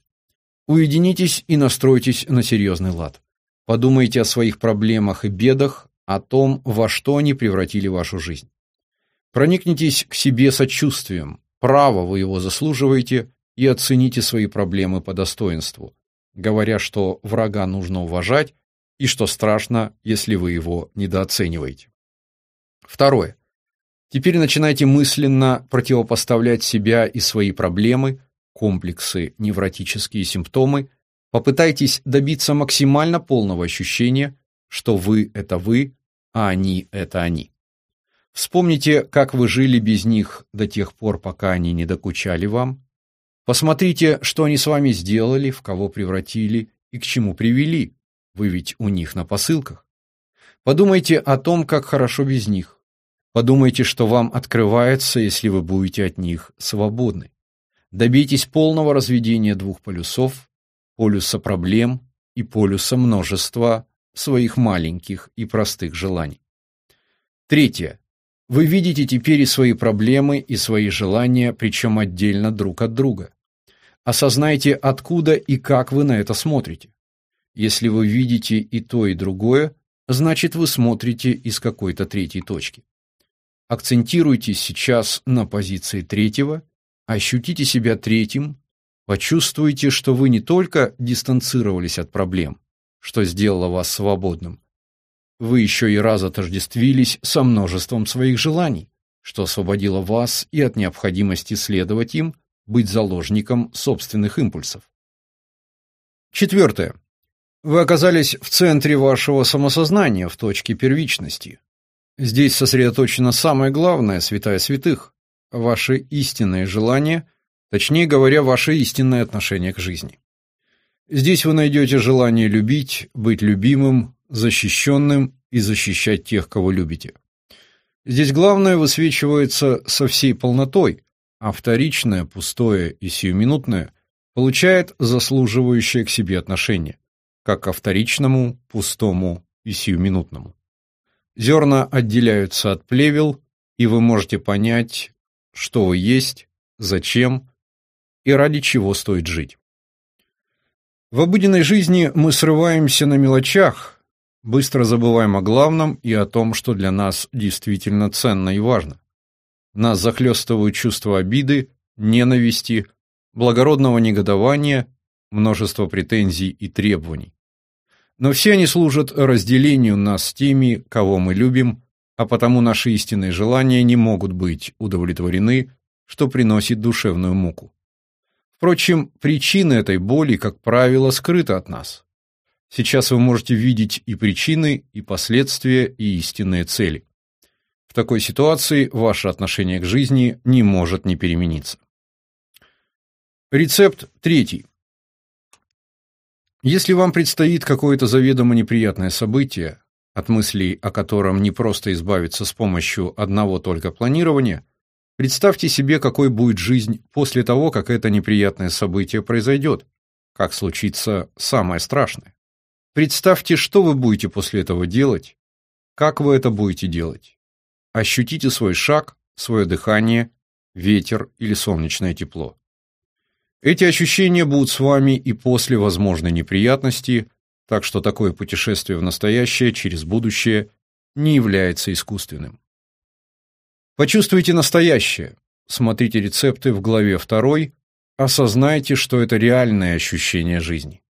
Speaker 1: Уединитесь и настройтесь на серьезный лад. Подумайте о своих проблемах и бедах, о том, во что они превратили вашу жизнь. Проникнитесь к себе сочувствием, право вы его заслуживаете, и оцените свои проблемы по достоинству, говоря, что врага нужно уважать и что страшно, если вы его недооцениваете. Второе. Теперь начинайте мысленно противопоставлять себя и свои проблемы, комплексы, невротические симптомы, попытайтесь добиться максимально полного ощущения, что вы – это вы, а они – это они. Вспомните, как вы жили без них до тех пор, пока они не докучали вам. Посмотрите, что они с вами сделали, в кого превратили и к чему привели. Вы ведь у них на посылках. Подумайте о том, как хорошо без них. Подумайте, что вам открывается, если вы будете от них свободны. Добейтесь полного разведения двух полюсов, полюса проблем и полюса множества своих маленьких и простых желаний. Третье. Вы видите теперь и свои проблемы, и свои желания, причем отдельно друг от друга. Осознайте, откуда и как вы на это смотрите. Если вы видите и то, и другое, значит вы смотрите из какой-то третьей точки. Акцентируйтесь сейчас на позиции третьего, ощутите себя третьим, почувствуйте, что вы не только дистанцировались от проблем, что сделало вас свободным, вы еще и раз отождествились со множеством своих желаний, что освободило вас и от необходимости следовать им, быть заложником собственных импульсов. Четвертое. Вы оказались в центре вашего самосознания, в точке первичности. Здесь сосредоточено самое главное, святая святых, ваши истинные желания, точнее говоря, ваше истинное отношение к жизни. Здесь вы найдете желание любить, быть любимым, защищенным и защищать тех, кого любите. Здесь главное высвечивается со всей полнотой, а вторичное, пустое и сиюминутное получает заслуживающее к себе отношение как ко вторичному, пустому и сиюминутному. Зерна отделяются от плевел, и вы можете понять, что вы есть, зачем и ради чего стоит жить. В обыденной жизни мы срываемся на мелочах, быстро забываем о главном и о том, что для нас действительно ценно и важно. Нас захлестывают чувства обиды, ненависти, благородного негодования множество претензий и требований. Но все они служат разделению нас с теми, кого мы любим, а потому наши истинные желания не могут быть удовлетворены, что приносит душевную муку. Впрочем, причина этой боли, как правило, скрыта от нас. Сейчас вы можете видеть и причины, и последствия, и истинные цели. В такой ситуации ваше отношение к жизни не может не перемениться. Рецепт третий. Если вам предстоит какое-то заведомо неприятное событие, от мыслей о котором не просто избавиться с помощью одного только планирования, представьте себе, какой будет жизнь после того, как это неприятное событие произойдет, как случится самое страшное. Представьте, что вы будете после этого делать, как вы это будете делать. Ощутите свой шаг, свое дыхание, ветер или солнечное тепло. Эти ощущения будут с вами и после возможной неприятности, так что такое путешествие в настоящее через будущее не является искусственным. Почувствуйте настоящее. Смотрите рецепты в главе 2. Осознайте, что это реальное ощущение жизни.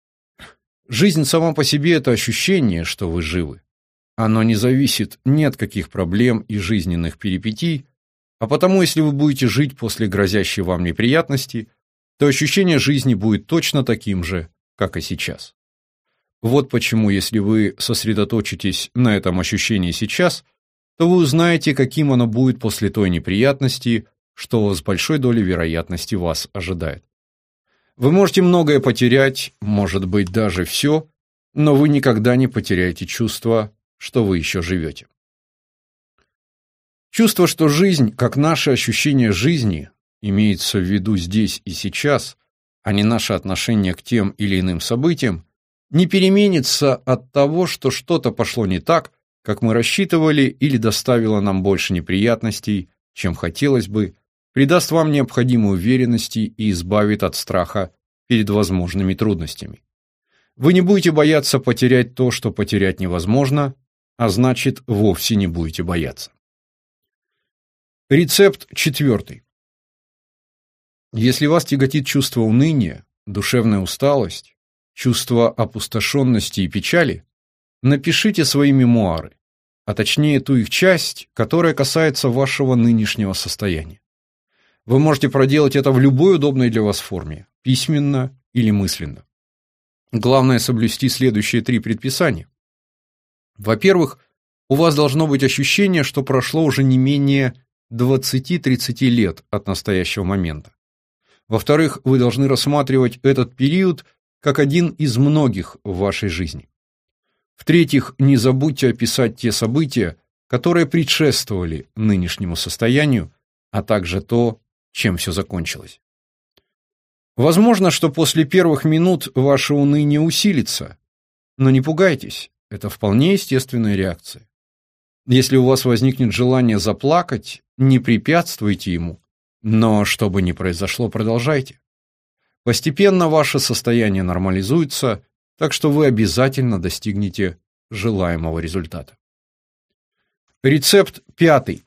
Speaker 1: Жизнь сама по себе это ощущение, что вы живы. Оно не зависит ни от каких проблем и жизненных перипетий, а потому, если вы будете жить после грозящей вам неприятности – то ощущение жизни будет точно таким же, как и сейчас. Вот почему, если вы сосредоточитесь на этом ощущении сейчас, то вы узнаете, каким оно будет после той неприятности, что с большой долей вероятности вас ожидает. Вы можете многое потерять, может быть, даже все, но вы никогда не потеряете чувство, что вы еще живете. Чувство, что жизнь, как наше ощущение жизни, имеется в виду здесь и сейчас, а не наше отношение к тем или иным событиям, не переменится от того, что что-то пошло не так, как мы рассчитывали или доставило нам больше неприятностей, чем хотелось бы, придаст вам необходимую уверенности и избавит от страха перед возможными трудностями. Вы не будете бояться потерять то, что потерять невозможно, а значит, вовсе не будете бояться. Рецепт четвертый. Если вас тяготит чувство уныния, душевная усталость, чувство опустошенности и печали, напишите свои мемуары, а точнее ту их часть, которая касается вашего нынешнего состояния. Вы можете проделать это в любой удобной для вас форме, письменно или мысленно. Главное соблюсти следующие три предписания. Во-первых, у вас должно быть ощущение, что прошло уже не менее 20-30 лет от настоящего момента. Во-вторых, вы должны рассматривать этот период как один из многих в вашей жизни. В-третьих, не забудьте описать те события, которые предшествовали нынешнему состоянию, а также то, чем все закончилось. Возможно, что после первых минут ваше уныние усилится, но не пугайтесь, это вполне естественная реакция. Если у вас возникнет желание заплакать, не препятствуйте ему, но что бы ни произошло, продолжайте. Постепенно ваше состояние нормализуется, так что вы обязательно достигнете желаемого результата. Рецепт пятый.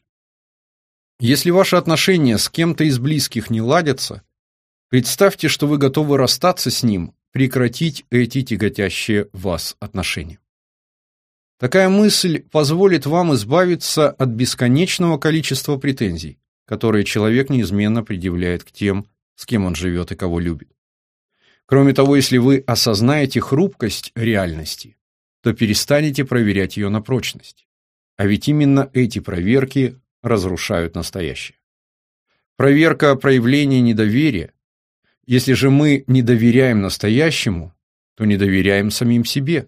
Speaker 1: Если ваши отношения с кем-то из близких не ладятся, представьте, что вы готовы расстаться с ним, прекратить эти тяготящие вас отношения. Такая мысль позволит вам избавиться от бесконечного количества претензий, которые человек неизменно предъявляет к тем, с кем он живет и кого любит. Кроме того, если вы осознаете хрупкость реальности, то перестанете проверять ее на прочность. А ведь именно эти проверки разрушают настоящее. Проверка проявления недоверия. Если же мы не доверяем настоящему, то не доверяем самим себе.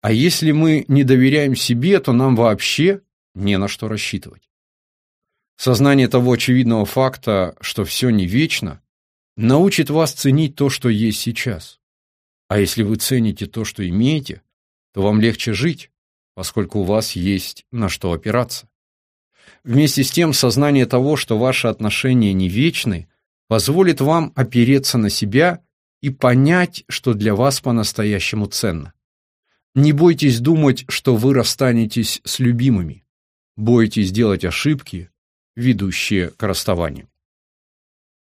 Speaker 1: А если мы не доверяем себе, то нам вообще не на что рассчитывать. Сознание того очевидного факта, что все не вечно, научит вас ценить то, что есть сейчас. А если вы цените то, что имеете, то вам легче жить, поскольку у вас есть на что опираться. Вместе с тем, сознание того, что ваши отношения не вечны, позволит вам опереться на себя и понять, что для вас по-настоящему ценно. Не бойтесь думать, что вы расстанетесь с любимыми. Бойтесь делать ошибки, ведущие к расставанию.